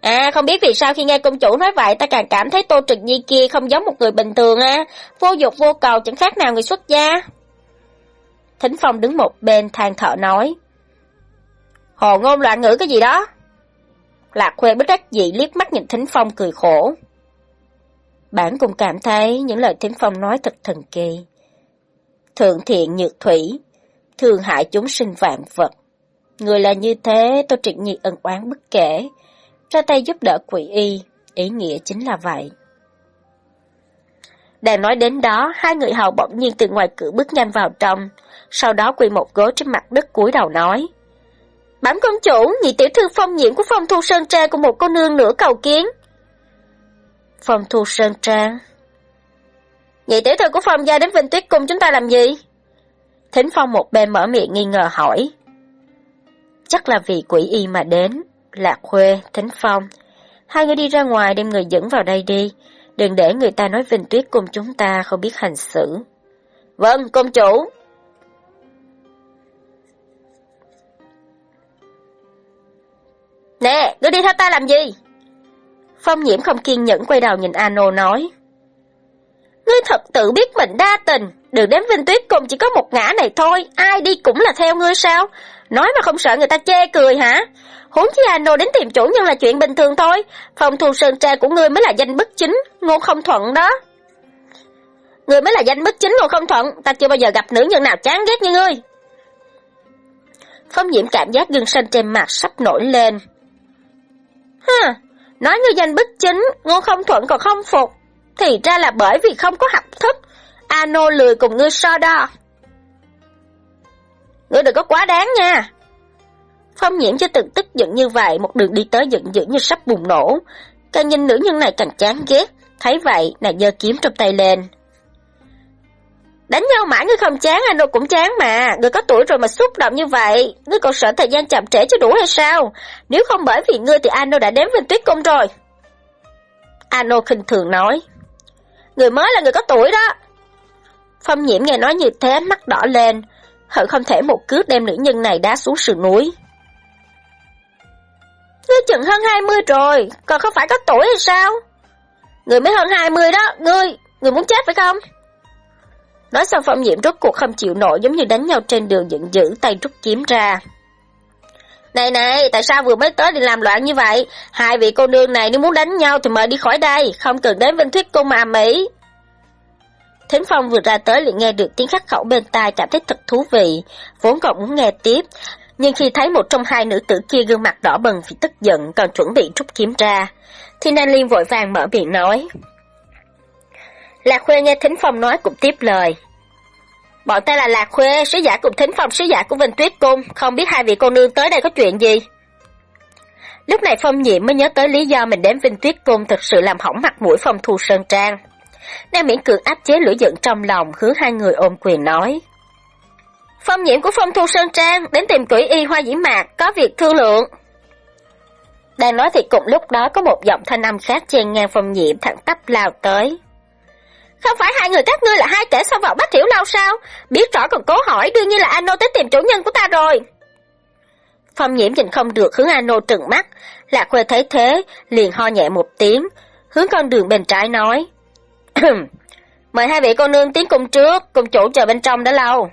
À, không biết vì sao khi nghe công chủ nói vậy ta càng cảm thấy Tô Trực Nhi kia không giống một người bình thường à, vô dục vô cầu chẳng khác nào người xuất gia. Thính Phong đứng một bên than thở nói. Hồ ngôn loạn ngữ cái gì đó? Lạc Khuê bất đắc dị liếc mắt nhìn Thính Phong cười khổ. Bản cũng cảm thấy những lời Thính Phong nói thật thần kỳ. Thượng thiện nhược thủy, thường hại chúng sinh vạn vật. Người là như thế, tôi trịnh Nhi ân oán bất kể. Ra tay giúp đỡ quỷ y, ý nghĩa chính là vậy. Đang nói đến đó, hai người hầu bỗng nhiên từ ngoài cửa bước nhanh vào trong, sau đó quỳ một gối trên mặt đất cúi đầu nói. bám công chủ, nhị tiểu thư phong nhiễm của phong thu sơn trang của một cô nương nữa cầu kiến. Phong thu sơn trang Nhị tiểu thư của phong gia đến Vinh Tuyết Cung chúng ta làm gì? Thính phong một bên mở miệng nghi ngờ hỏi. Chắc là vì quỷ y mà đến. Lạc Khuê, Thính Phong. Hai người đi ra ngoài đem người dẫn vào đây đi. Đừng để người ta nói Vinh Tuyết cùng chúng ta không biết hành xử. Vâng, công chủ. Nè, ngươi đi theo ta làm gì? Phong nhiễm không kiên nhẫn quay đầu nhìn Ano nói. Ngươi thật tự biết mình đa tình, đừng đến Vinh Tuyết cùng chỉ có một ngã này thôi, ai đi cũng là theo ngươi sao? Nói mà không sợ người ta chê cười hả? Huống chi Ano đến tìm chủ nhân là chuyện bình thường thôi, phòng thu sơn tra của ngươi mới là danh bất chính, ngôn không thuận đó. Ngươi mới là danh bất chính ngôn không thuận, ta chưa bao giờ gặp nữ nhân nào chán ghét như ngươi. Phong nhiễm cảm giác gương xanh trên mặt sắp nổi lên. Ha, nói ngươi danh bất chính, ngôn không thuận còn không phục, thì ra là bởi vì không có học thức. Ano lười cùng ngươi so đo. Ngươi đừng có quá đáng nha. Phong nhiễm cho từng tức giận như vậy, một đường đi tới giận dữ như sắp bùng nổ. Càng nhìn nữ nhân này càng chán ghét. Thấy vậy, nàng giơ kiếm trong tay lên. Đánh nhau mãi ngươi không chán, anh đâu cũng chán mà. Ngươi có tuổi rồi mà xúc động như vậy. Ngươi còn sợ thời gian chậm trễ cho đủ hay sao? Nếu không bởi vì ngươi thì Ano đã đếm về Tuyết Cung rồi. Ano khinh thường nói. Người mới là người có tuổi đó. Phong nhiễm nghe nói như thế mắt đỏ lên. Hận không thể một cước đem nữ nhân này đá xuống sườn núi. Ngươi chừng hơn 20 rồi, còn không phải có tuổi hay sao? Người mới hơn 20 đó, ngươi, người muốn chết phải không? Nói xong phong nhiệm rốt cuộc không chịu nổi giống như đánh nhau trên đường giận dữ tay rút kiếm ra. Này này, tại sao vừa mới tới thì làm loạn như vậy? Hai vị cô nương này nếu muốn đánh nhau thì mời đi khỏi đây, không cần đến Vinh Thuyết Cung mà Mỹ. Thính Phong vừa ra tới liền nghe được tiếng khắc khẩu bên tai cảm thấy thật thú vị, vốn còn muốn nghe tiếp. Nhưng khi thấy một trong hai nữ tử kia gương mặt đỏ bừng vì tức giận còn chuẩn bị rút kiếm ra, thì Nan Liên vội vàng mở miệng nói. Lạc Khuê nghe Thính Phong nói cũng tiếp lời. Bọn ta là Lạc Khuê, sứ giả cùng Thính Phong sứ giả của Vinh Tuyết Cung, không biết hai vị cô nương tới đây có chuyện gì. Lúc này Phong Nhiệm mới nhớ tới lý do mình đến Vinh Tuyết Cung thực sự làm hỏng mặt mũi Phong Thu Sơn Trang. Nàng miễn cường áp chế lửa giận trong lòng, hướng hai người ôm quyền nói. Phong nhiễm của phong thu Sơn Trang đến tìm quỷ y hoa dĩ mạc, có việc thương lượng. Đang nói thì cùng lúc đó có một giọng thanh âm khác chen ngang phong nhiễm thẳng tắp lao tới. Không phải hai người các ngươi là hai kẻ xông vào bắt hiểu lâu sao? Biết rõ còn cố hỏi, đương nhiên là Ano tới tìm chủ nhân của ta rồi. Phong nhiễm nhìn không được hướng Ano trừng mắt, Lạc quê thấy thế, liền ho nhẹ một tiếng, hướng con đường bên trái nói. <coughs> Mời hai vị cô nương tiến cùng trước, cùng chủ chờ bên trong đã lâu.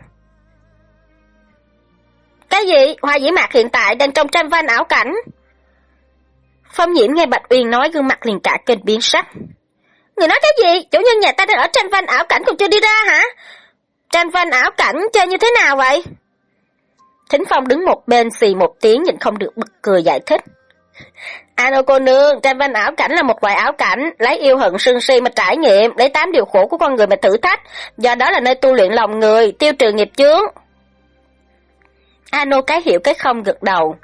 Cái gì? Hoa dĩ mạc hiện tại đang trong tranh văn ảo cảnh. Phong nhiễm nghe Bạch Uyên nói gương mặt liền cả kênh biến sắc. Người nói cái gì? Chủ nhân nhà ta đang ở tranh văn ảo cảnh còn chưa đi ra hả? Tranh văn ảo cảnh chơi như thế nào vậy? Thính Phong đứng một bên xì một tiếng nhìn không được bực cười giải thích. Ano cô nương, tranh văn ảo cảnh là một loại ảo cảnh, lấy yêu hận sương si mà trải nghiệm, lấy tám điều khổ của con người mà thử thách, do đó là nơi tu luyện lòng người, tiêu trừ nghiệp chướng. Ano cái hiểu cái không gật đầu.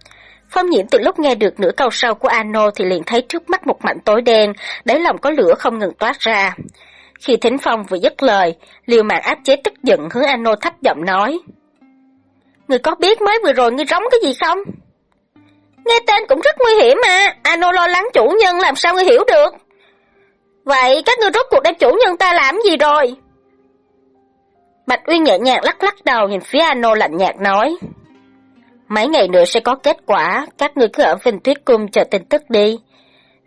Phong nhiễm từ lúc nghe được nửa câu sau của Ano thì liền thấy trước mắt một mảnh tối đen, đáy lòng có lửa không ngừng toát ra. Khi Thính Phong vừa dứt lời, liều mạng áp chế tức giận hướng Ano thấp giọng nói. Người có biết mới vừa rồi ngươi rống cái gì không? Nghe tên cũng rất nguy hiểm mà, Ano lo lắng chủ nhân làm sao ngươi hiểu được? Vậy các ngươi rốt cuộc đem chủ nhân ta làm gì rồi? Bạch Uyên nhẹ nhàng lắc lắc đầu nhìn phía Ano lạnh nhạt nói. Mấy ngày nữa sẽ có kết quả, các ngươi cứ ở Vinh Tuyết Cung chờ tin tức đi.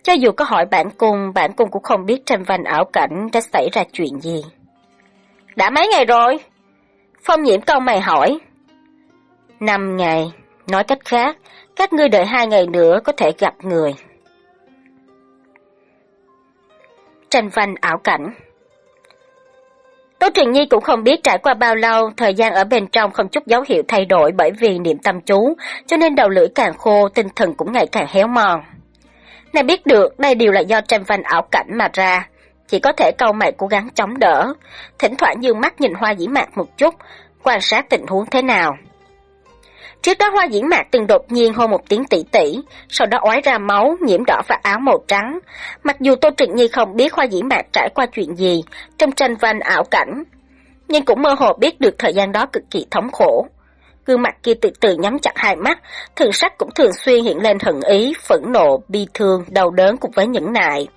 Cho dù có hỏi bản cung, bản cung cũng không biết tranh văn ảo cảnh đã xảy ra chuyện gì. Đã mấy ngày rồi? Phong nhiễm câu mày hỏi. Năm ngày, nói cách khác, các ngươi đợi hai ngày nữa có thể gặp người. Tranh văn ảo cảnh Tô Truyền Nhi cũng không biết trải qua bao lâu, thời gian ở bên trong không chút dấu hiệu thay đổi bởi vì niệm tâm chú, cho nên đầu lưỡi càng khô, tinh thần cũng ngày càng héo mòn. Nàng biết được đây đều là do tranh văn ảo cảnh mà ra, chỉ có thể câu mày cố gắng chống đỡ, thỉnh thoảng dương mắt nhìn hoa dĩ mạc một chút, quan sát tình huống thế nào. Trước đó hoa diễn mạc từng đột nhiên hô một tiếng tỷ tỷ, sau đó ói ra máu, nhiễm đỏ và áo màu trắng. Mặc dù Tô Trịnh Nhi không biết hoa diễn mạc trải qua chuyện gì trong tranh văn ảo cảnh, nhưng cũng mơ hồ biết được thời gian đó cực kỳ thống khổ. Gương mặt kia từ từ nhắm chặt hai mắt, thường sắc cũng thường xuyên hiện lên hận ý, phẫn nộ, bi thương, đau đớn cùng với những nại.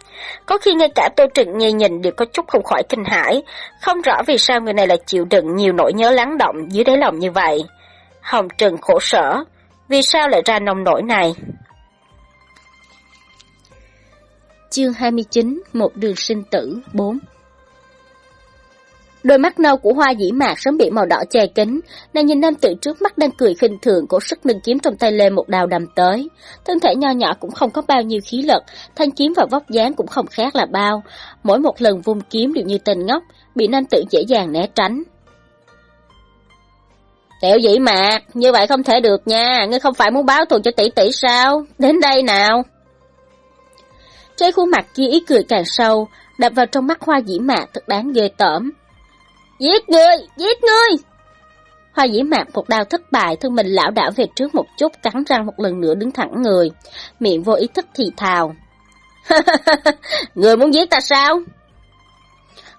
Có khi ngay cả Tô Trịnh Nhi nhìn đều có chút không khỏi kinh hãi, không rõ vì sao người này lại chịu đựng nhiều nỗi nhớ lắng động dưới đáy lòng như vậy. Hồng Trần khổ sở, vì sao lại ra nông nổi này? Chương 29, một đường sinh tử, 4 Đôi mắt nâu của hoa dĩ mạc sớm bị màu đỏ che kín, nàng nhìn nam tử trước mắt đang cười khinh thường, cổ sức nâng kiếm trong tay lên một đào đầm tới. Thân thể nho nhỏ cũng không có bao nhiêu khí lực, thanh kiếm và vóc dáng cũng không khác là bao. Mỗi một lần vung kiếm đều như tên ngốc, bị nam tử dễ dàng né tránh. Tiểu dĩ mạc, như vậy không thể được nha, ngươi không phải muốn báo thù cho tỷ tỷ sao? Đến đây nào. Trên khuôn mặt kia ý cười càng sâu, đập vào trong mắt hoa dĩ mạc thật đáng ghê tởm. Giết ngươi, giết ngươi! Hoa dĩ mạc một đao thất bại, thân mình lão đảo về trước một chút, cắn răng một lần nữa đứng thẳng người, miệng vô ý thức thì thào. <laughs> người muốn giết ta sao?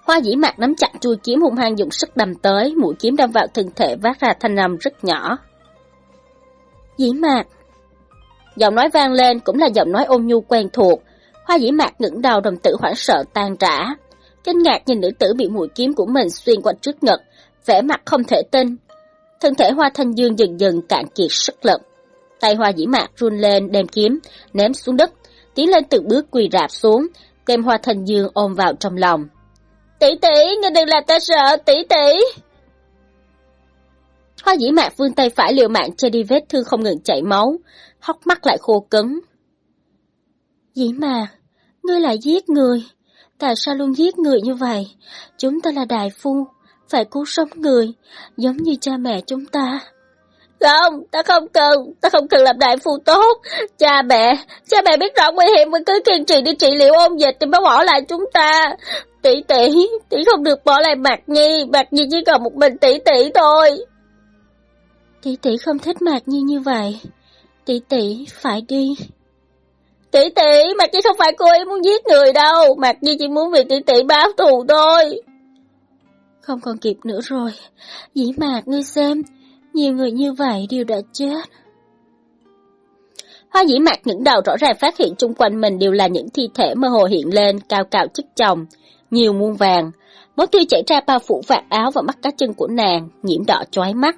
Hoa dĩ mạc nắm chặt chui kiếm hung hăng dùng sức đâm tới, mũi kiếm đâm vào thân thể vác ra thanh âm rất nhỏ. Dĩ mạc Giọng nói vang lên cũng là giọng nói ôn nhu quen thuộc. Hoa dĩ mạc ngẩng đầu đồng tử hoảng sợ tan rã. Kinh ngạc nhìn nữ tử bị mũi kiếm của mình xuyên qua trước ngực, vẻ mặt không thể tin. Thân thể hoa thanh dương dần dần cạn kiệt sức lực. Tay hoa dĩ mạc run lên đem kiếm, ném xuống đất, tiến lên từng bước quỳ rạp xuống, đem hoa thanh dương ôm vào trong lòng. Tỷ tỷ, ngươi đừng làm ta sợ, tỷ tỷ. Hoa dĩ mạc vươn tay phải liều mạng che đi vết thương không ngừng chảy máu, hốc mắt lại khô cứng. Dĩ mạc, ngươi lại giết người. Tại sao luôn giết người như vậy? Chúng ta là đại phu, phải cứu sống người, giống như cha mẹ chúng ta. Không, ta không cần, ta không cần làm đại phu tốt. Cha mẹ, cha mẹ biết rõ nguy hiểm mà cứ kiên trì đi trị liệu ôn dịch thì mới bỏ lại chúng ta. Tỷ tỷ, tỷ không được bỏ lại Mạc Nhi, Mạc Nhi chỉ còn một mình tỷ tỷ thôi. Tỷ tỷ không thích Mạc Nhi như vậy. Tỷ tỷ phải đi. Tỷ tỷ, Mạc Nhi không phải cô ấy muốn giết người đâu, Mạc Nhi chỉ muốn vì tỷ tỷ báo thù thôi. Không còn kịp nữa rồi. Dĩ Mạc, ngươi xem, Nhiều người như vậy đều đã chết. Hoa dĩ mạc những đầu rõ ràng phát hiện chung quanh mình đều là những thi thể mơ hồ hiện lên, cao cao chất chồng, nhiều muôn vàng. Máu tươi chảy ra bao phủ vạt áo và mắt cá chân của nàng, nhiễm đỏ chói mắt.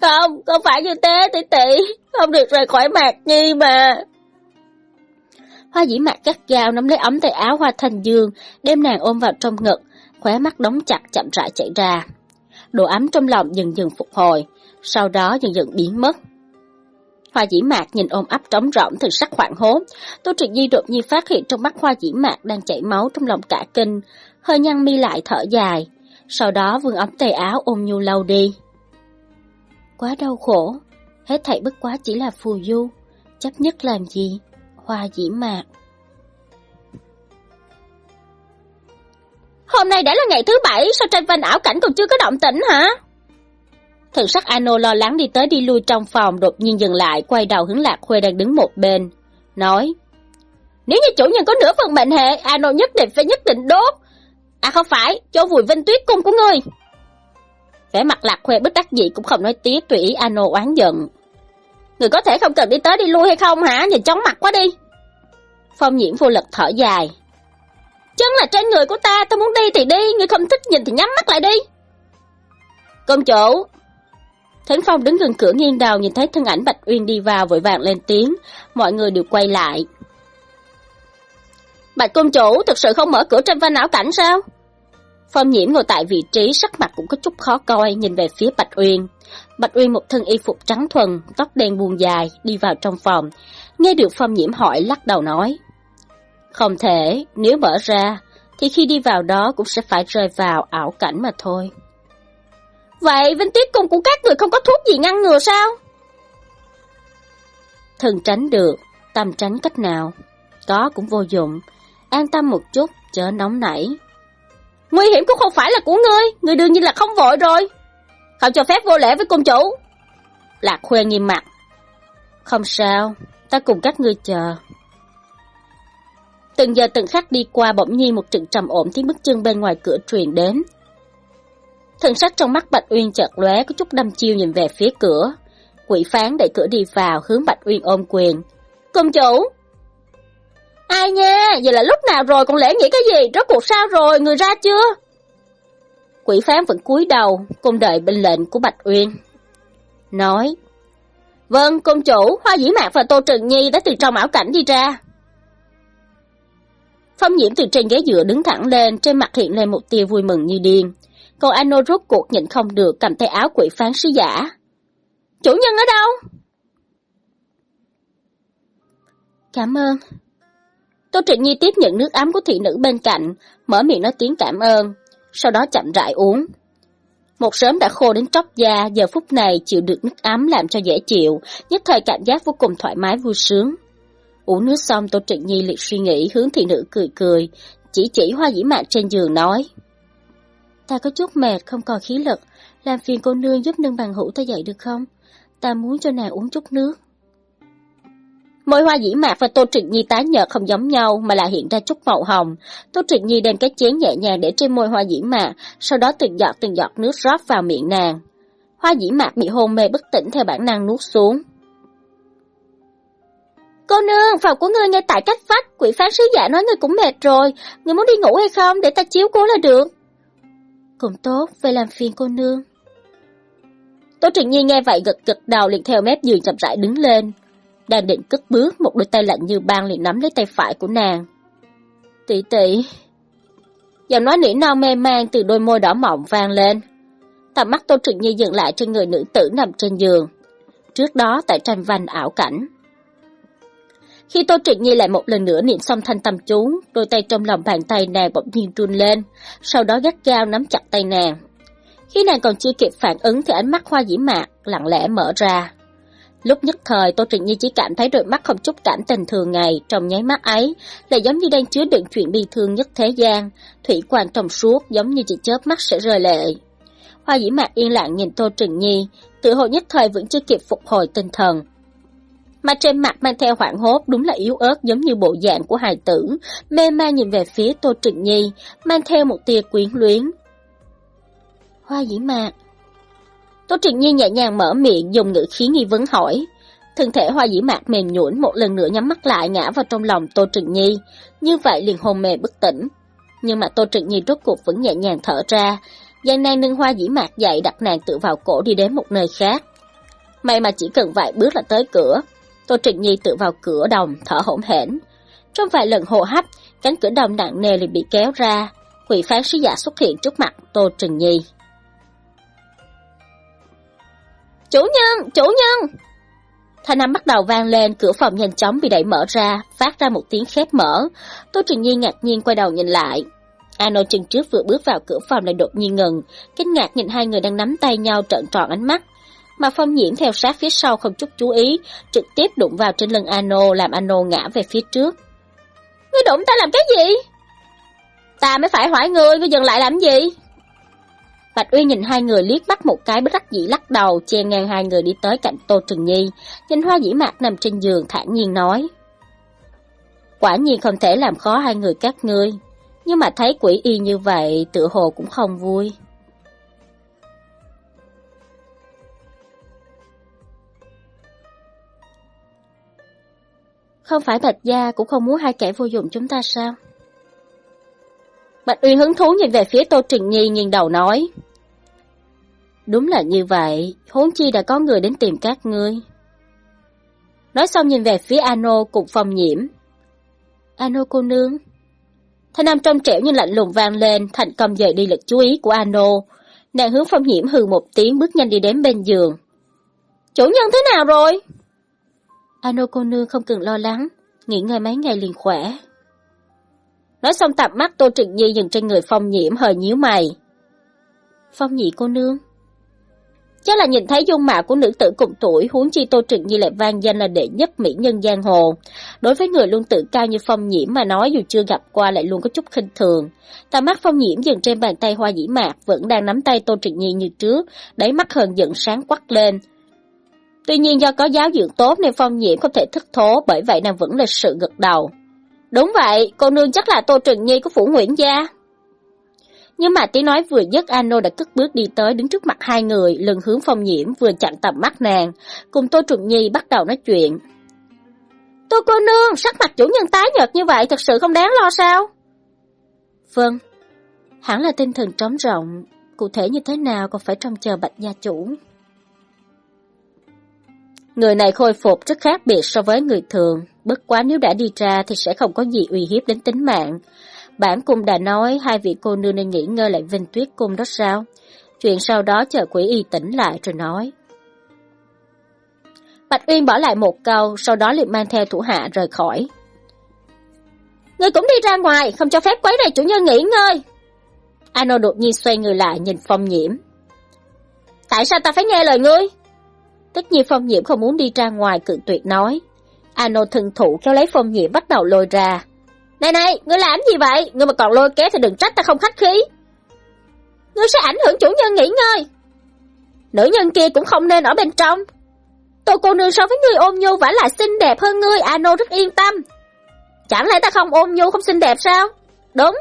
Không, không phải như thế tỷ tỷ, không được rời khỏi mạc nhi mà. Hoa dĩ mạc cắt gao nắm lấy ấm tay áo hoa thanh dương, đem nàng ôm vào trong ngực, khóe mắt đóng chặt chậm rãi chảy ra. Đồ ấm trong lòng dần dần phục hồi, sau đó dần dần biến mất. Hoa dĩ mạc nhìn ôm ấp trống rỗng từ sắc hoảng hố, Tô Trực Di đột nhiên phát hiện trong mắt hoa dĩ mạc đang chảy máu trong lòng cả kinh, hơi nhăn mi lại thở dài. Sau đó vương ấm tay áo ôm nhu lâu đi. Quá đau khổ, hết thảy bất quá chỉ là phù du, chấp nhất làm gì, hoa dĩ mạc. Hôm nay đã là ngày thứ bảy, sao tranh văn ảo cảnh còn chưa có động tĩnh hả? Thần sắc Ano lo lắng đi tới đi lui trong phòng đột nhiên dừng lại, quay đầu hướng Lạc Khuê đang đứng một bên. Nói, nếu như chủ nhân có nửa phần mệnh hệ, Ano nhất định phải nhất định đốt. À không phải, cho vùi vinh tuyết cung của ngươi. Vẻ mặt Lạc Khuê bất đắc dĩ cũng không nói tía tùy ý Ano oán giận. Người có thể không cần đi tới đi lui hay không hả? Nhìn chóng mặt quá đi. Phong nhiễm vô lực thở dài. Chân là trên người của ta, ta muốn đi thì đi, người không thích nhìn thì nhắm mắt lại đi. Công chủ, Thánh Phong đứng gần cửa nghiêng đầu nhìn thấy thân ảnh Bạch Uyên đi vào vội vàng lên tiếng, mọi người đều quay lại. Bạch công chủ thực sự không mở cửa tranh văn ảo cảnh sao? Phong nhiễm ngồi tại vị trí sắc mặt cũng có chút khó coi nhìn về phía Bạch Uyên. Bạch Uyên một thân y phục trắng thuần, tóc đen buông dài, đi vào trong phòng. Nghe được Phong nhiễm hỏi lắc đầu nói. Không thể, nếu mở ra, thì khi đi vào đó cũng sẽ phải rơi vào ảo cảnh mà thôi. Vậy Vinh Tuyết Cung của các người không có thuốc gì ngăn ngừa sao? Thần tránh được, tâm tránh cách nào? Có cũng vô dụng, an tâm một chút, chớ nóng nảy. Nguy hiểm cũng không phải là của ngươi, ngươi đương nhiên là không vội rồi. Không cho phép vô lễ với cung chủ. Lạc khuê nghiêm mặt. Không sao, ta cùng các ngươi chờ. Từng giờ từng khắc đi qua bỗng nhiên một trận trầm ổn tiếng bước chân bên ngoài cửa truyền đến. Thần sắc trong mắt Bạch Uyên chợt lóe có chút đâm chiêu nhìn về phía cửa. Quỷ phán đẩy cửa đi vào hướng Bạch Uyên ôm quyền. Công chủ! Ai nha, giờ là lúc nào rồi còn lễ nghĩ cái gì, rốt cuộc sao rồi, người ra chưa? Quỷ phán vẫn cúi đầu, cùng đợi binh lệnh của Bạch Uyên. Nói, Vâng, công chủ, Hoa Dĩ Mạc và Tô Trần Nhi đã từ trong ảo cảnh đi ra. Phong nhiễm từ trên ghế dựa đứng thẳng lên, trên mặt hiện lên một tia vui mừng như điên. Còn Ano rốt cuộc nhịn không được cầm tay áo quỷ phán sứ giả. Chủ nhân ở đâu? Cảm ơn. Tô Trịnh Nhi tiếp nhận nước ấm của thị nữ bên cạnh, mở miệng nói tiếng cảm ơn, sau đó chậm rãi uống. Một sớm đã khô đến tróc da, giờ phút này chịu được nước ấm làm cho dễ chịu, nhất thời cảm giác vô cùng thoải mái vui sướng. Uống nước xong Tô Trịnh Nhi liệt suy nghĩ hướng thị nữ cười cười, chỉ chỉ hoa dĩ mạn trên giường nói. Ta có chút mệt, không còn khí lực. Làm phiền cô nương giúp nâng bằng hữu ta dậy được không? Ta muốn cho nàng uống chút nước. Mỗi hoa dĩ mạc và Tô Trịnh Nhi tái nhợt không giống nhau mà là hiện ra chút màu hồng. Tô Trịnh Nhi đem cái chén nhẹ nhàng để trên môi hoa dĩ mạc, sau đó từng giọt từng giọt nước rót vào miệng nàng. Hoa dĩ mạc bị hôn mê bất tỉnh theo bản năng nuốt xuống. Cô nương, phòng của ngươi ngay tại cách vách, quỷ phán sứ giả nói ngươi cũng mệt rồi, ngươi muốn đi ngủ hay không để ta chiếu cố là được. Cũng tốt, về làm phiền cô nương. Tô Trịnh Nhi nghe vậy gật gật đầu liền theo mép giường chậm rãi đứng lên. Đang định cất bước, một đôi tay lạnh như băng liền nắm lấy tay phải của nàng. Tỷ tỷ. Giọng nói nỉ non mê man từ đôi môi đỏ mọng vang lên. Tầm mắt Tô Trịnh Nhi dừng lại trên người nữ tử nằm trên giường. Trước đó tại tranh văn ảo cảnh. Khi Tô Trịnh Nhi lại một lần nữa niệm xong thanh tâm chú, đôi tay trong lòng bàn tay nàng bỗng nhiên run lên, sau đó gắt gao nắm chặt tay nàng. Khi nàng còn chưa kịp phản ứng thì ánh mắt hoa dĩ mạc lặng lẽ mở ra. Lúc nhất thời Tô Trịnh Nhi chỉ cảm thấy đôi mắt không chút cảm tình thường ngày, trong nháy mắt ấy là giống như đang chứa đựng chuyện bi thương nhất thế gian, thủy quan trong suốt giống như chỉ chớp mắt sẽ rơi lệ. Hoa dĩ mạc yên lặng nhìn Tô Trịnh Nhi, tự hồ nhất thời vẫn chưa kịp phục hồi tinh thần, mà trên mặt mang theo hoảng hốt đúng là yếu ớt giống như bộ dạng của hài tử, mê man nhìn về phía Tô Trịnh Nhi, mang theo một tia quyến luyến. Hoa dĩ mạc Tô Trịnh Nhi nhẹ nhàng mở miệng dùng ngữ khí nghi vấn hỏi. Thân thể hoa dĩ mạc mềm nhũn một lần nữa nhắm mắt lại ngã vào trong lòng Tô Trịnh Nhi, như vậy liền hôn mê bất tỉnh. Nhưng mà Tô Trịnh Nhi rốt cuộc vẫn nhẹ nhàng thở ra, gian nan nâng hoa dĩ mạc dậy đặt nàng tự vào cổ đi đến một nơi khác. May mà chỉ cần vài bước là tới cửa. Tô Trịnh Nhi tự vào cửa đồng, thở hổn hển. Trong vài lần hô hấp, cánh cửa đồng nặng nề liền bị kéo ra. Quỷ phán sứ giả xuất hiện trước mặt Tô Trịnh Nhi. Chủ nhân! Chủ nhân! Thanh âm bắt đầu vang lên, cửa phòng nhanh chóng bị đẩy mở ra, phát ra một tiếng khép mở. Tô Trịnh Nhi ngạc nhiên quay đầu nhìn lại. Ano chân trước vừa bước vào cửa phòng lại đột nhiên ngừng, kinh ngạc nhìn hai người đang nắm tay nhau trợn tròn ánh mắt. Mà phong nhiễm theo sát phía sau không chút chú ý, trực tiếp đụng vào trên lưng Ano làm Ano ngã về phía trước. Ngươi đụng ta làm cái gì? Ta mới phải hỏi ngươi, ngươi dừng lại làm gì? Bạch Uy nhìn hai người liếc bắt một cái bất đắc dĩ lắc đầu, che ngang hai người đi tới cạnh Tô Trừng Nhi, nhìn hoa dĩ mạc nằm trên giường thản nhiên nói. Quả nhiên không thể làm khó hai người các ngươi, nhưng mà thấy quỷ y như vậy tự hồ cũng không vui. Không phải Bạch Gia cũng không muốn hai kẻ vô dụng chúng ta sao? Bạch Uyên hứng thú nhìn về phía Tô Trình Nhi nghiêng đầu nói. Đúng là như vậy, huống chi đã có người đến tìm các ngươi. Nói xong nhìn về phía Ano cùng phong nhiễm. Ano cô nương. Thanh nam trong trẻo như lạnh lùng vang lên, thành công dời đi lực chú ý của Ano. Nàng hướng phong nhiễm hừ một tiếng bước nhanh đi đến bên giường. Chủ nhân thế nào rồi? Ano cô nương không cần lo lắng, nghỉ ngơi mấy ngày liền khỏe. Nói xong tạp mắt Tô Trịnh Nhi dừng trên người Phong Nhiễm hơi nhíu mày. Phong nhị cô nương. Chắc là nhìn thấy dung mạo của nữ tử cùng tuổi, huống chi Tô Trịnh Nhi lại vang danh là đệ nhất mỹ nhân giang hồ. Đối với người luôn tự cao như Phong Nhiễm mà nói dù chưa gặp qua lại luôn có chút khinh thường. Tà mắt Phong Nhiễm dừng trên bàn tay hoa dĩ mạc vẫn đang nắm tay Tô Trịnh Nhi như trước, đáy mắt hờn giận sáng quắc lên. Tuy nhiên do có giáo dưỡng tốt nên Phong Nhiễm không thể thức thố, bởi vậy nàng vẫn lịch sự gật đầu. Đúng vậy, cô nương chắc là Tô Trừng Nhi của Phủ Nguyễn Gia. Nhưng mà tiếng nói vừa dứt Ano đã cất bước đi tới đứng trước mặt hai người, lần hướng phong nhiễm vừa chặn tầm mắt nàng, cùng Tô Trừng Nhi bắt đầu nói chuyện. Tô cô nương, sắc mặt chủ nhân tái nhợt như vậy thật sự không đáng lo sao? Vâng, hẳn là tinh thần trống rộng, cụ thể như thế nào còn phải trông chờ bạch gia chủ. Người này khôi phục rất khác biệt so với người thường, bất quá nếu đã đi ra thì sẽ không có gì uy hiếp đến tính mạng. Bản cung đã nói hai vị cô nương nên nghỉ ngơi lại Vinh Tuyết Cung đó sao? Chuyện sau đó chờ quỷ y tỉnh lại rồi nói. Bạch Uyên bỏ lại một câu, sau đó liền mang theo thủ hạ rời khỏi. Ngươi cũng đi ra ngoài, không cho phép quấy rầy chủ nhân nghỉ ngơi. Ano đột nhiên xoay người lại nhìn phong nhiễm. Tại sao ta phải nghe lời ngươi? Tất nhiên phong nhiễm không muốn đi ra ngoài cự tuyệt nói. Ano thân thủ kéo lấy phong nhiễm bắt đầu lôi ra. Này này, ngươi làm gì vậy? Ngươi mà còn lôi kéo thì đừng trách ta không khách khí. Ngươi sẽ ảnh hưởng chủ nhân nghỉ ngơi. Nữ nhân kia cũng không nên ở bên trong. Tô cô nương so với ngươi ôm nhu vẫn lại xinh đẹp hơn ngươi, Ano rất yên tâm. Chẳng lẽ ta không ôm nhu không xinh đẹp sao? Đúng,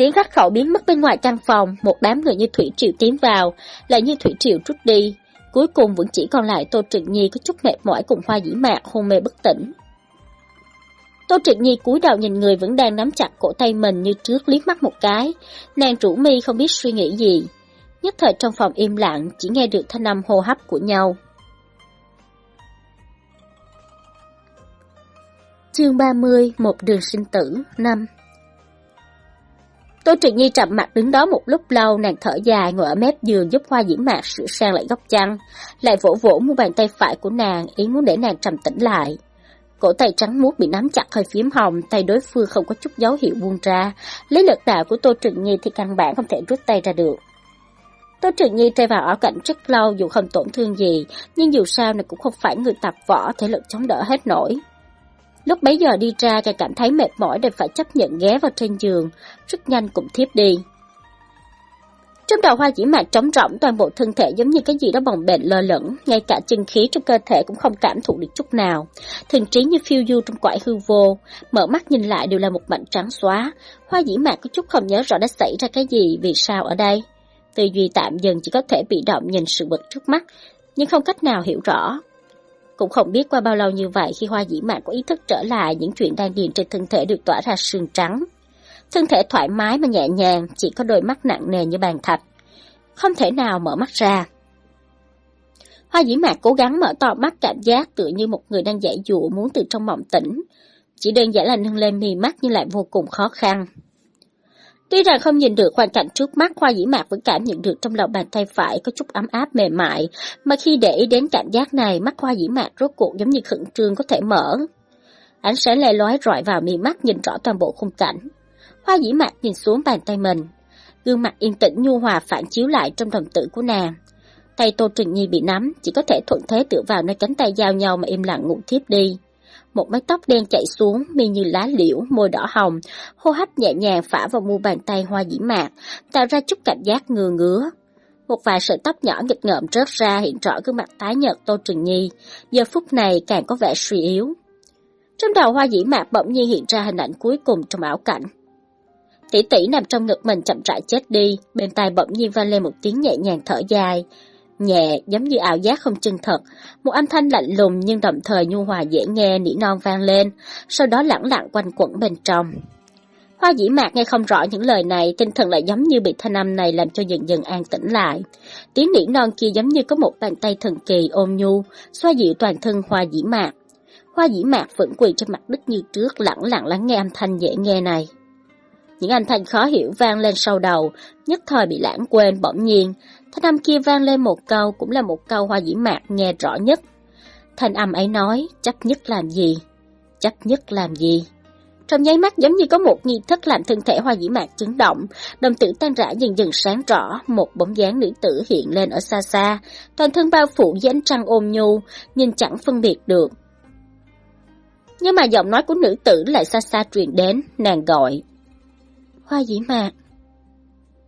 Tiếng khắc khẩu biến mất bên ngoài căn phòng, một đám người như thủy triều tiến vào, lại như thủy triều rút đi. Cuối cùng vẫn chỉ còn lại Tô Trịnh Nhi có chút mệt mỏi cùng hoa dĩ mạc hôn mê bất tỉnh. Tô Trịnh Nhi cúi đầu nhìn người vẫn đang nắm chặt cổ tay mình như trước liếc mắt một cái, nàng rủ mi không biết suy nghĩ gì. Nhất thời trong phòng im lặng chỉ nghe được thanh âm hô hấp của nhau. Chương 30, một đường sinh tử, năm Tô Trịnh Nhi trầm mặt đứng đó một lúc lâu, nàng thở dài ngồi ở mép giường giúp hoa diễm mạc sửa sang lại góc chăn, lại vỗ vỗ mu bàn tay phải của nàng, ý muốn để nàng trầm tĩnh lại. Cổ tay trắng muốt bị nắm chặt hơi phím hồng, tay đối phương không có chút dấu hiệu buông ra, lấy lực đạo của Tô Trịnh Nhi thì căn bản không thể rút tay ra được. Tô Trường Nhi rơi vào ở cạnh rất lâu dù không tổn thương gì, nhưng dù sao này cũng không phải người tập võ thể lực chống đỡ hết nổi. Lúc bấy giờ đi ra càng cảm thấy mệt mỏi nên phải chấp nhận ghé vào trên giường, rất nhanh cũng thiếp đi. Trong đầu hoa chỉ mạc trống rỗng toàn bộ thân thể giống như cái gì đó bồng bềnh lơ lửng, ngay cả chân khí trong cơ thể cũng không cảm thụ được chút nào. Thần trí như phiêu du trong quải hư vô, mở mắt nhìn lại đều là một mảnh trắng xóa. Hoa dĩ mạc có chút không nhớ rõ đã xảy ra cái gì, vì sao ở đây. tư duy tạm dừng chỉ có thể bị động nhìn sự vật trước mắt, nhưng không cách nào hiểu rõ. Cũng không biết qua bao lâu như vậy khi hoa dĩ mạc có ý thức trở lại những chuyện đang điền trên thân thể được tỏa ra sương trắng. Thân thể thoải mái mà nhẹ nhàng, chỉ có đôi mắt nặng nề như bàn thạch. Không thể nào mở mắt ra. Hoa dĩ mạc cố gắng mở to mắt cảm giác tựa như một người đang giải dụ muốn từ trong mộng tỉnh. Chỉ đơn giản là nâng lên mì mắt nhưng lại vô cùng khó khăn. Tuy rằng không nhìn được hoàn cảnh trước mắt, Hoa Dĩ Mạc vẫn cảm nhận được trong lòng bàn tay phải có chút ấm áp mềm mại, mà khi để ý đến cảm giác này, mắt Hoa Dĩ Mạc rốt cuộc giống như khẩn trương có thể mở. Ánh sáng lè lói rọi vào mi mắt nhìn rõ toàn bộ khung cảnh. Hoa Dĩ Mạc nhìn xuống bàn tay mình, gương mặt yên tĩnh nhu hòa phản chiếu lại trong đồng tử của nàng. Tay Tô Trình Nhi bị nắm, chỉ có thể thuận thế tựa vào nơi cánh tay giao nhau mà im lặng ngủ thiếp đi một mái tóc đen chạy xuống, mi như lá liễu, môi đỏ hồng, hô hấp nhẹ nhàng phả vào mu bàn tay hoa dĩ mạc, tạo ra chút cảm giác ngừa ngứa. Một vài sợi tóc nhỏ nghịch ngợm rớt ra hiện rõ gương mặt tái nhợt Tô Trừng Nhi, giờ phút này càng có vẻ suy yếu. Trong đầu hoa dĩ mạc bỗng nhiên hiện ra hình ảnh cuối cùng trong ảo cảnh. Tỷ tỷ nằm trong ngực mình chậm rãi chết đi, bên tai bỗng nhiên vang lên một tiếng nhẹ nhàng thở dài, nhẹ, giống như ảo giác không chân thật. Một âm thanh lạnh lùng nhưng đồng thời nhu hòa dễ nghe nỉ non vang lên, sau đó lẳng lặng quanh quẩn bên trong. Hoa dĩ mạc nghe không rõ những lời này, tinh thần lại giống như bị thanh âm này làm cho dần dần an tĩnh lại. Tiếng nỉ non kia giống như có một bàn tay thần kỳ ôm nhu, xoa dịu toàn thân hoa dĩ mạc. Hoa dĩ mạc vẫn quỳ trên mặt đất như trước, lặng lặng lắng nghe âm thanh dễ nghe này. Những âm thanh khó hiểu vang lên sau đầu, nhất thời bị lãng quên bỗng nhiên, Thanh âm kia vang lên một câu cũng là một câu hoa dĩ mạc nghe rõ nhất. Thanh âm ấy nói, chấp nhất làm gì? Chấp nhất làm gì? Trong nháy mắt giống như có một nghi thức làm thân thể hoa dĩ mạc chấn động, đồng tử tan rã dần dần sáng rõ, một bóng dáng nữ tử hiện lên ở xa xa, toàn thân bao phủ dưới ánh trăng ôm nhu, nhìn chẳng phân biệt được. Nhưng mà giọng nói của nữ tử lại xa xa truyền đến, nàng gọi. Hoa dĩ mạc.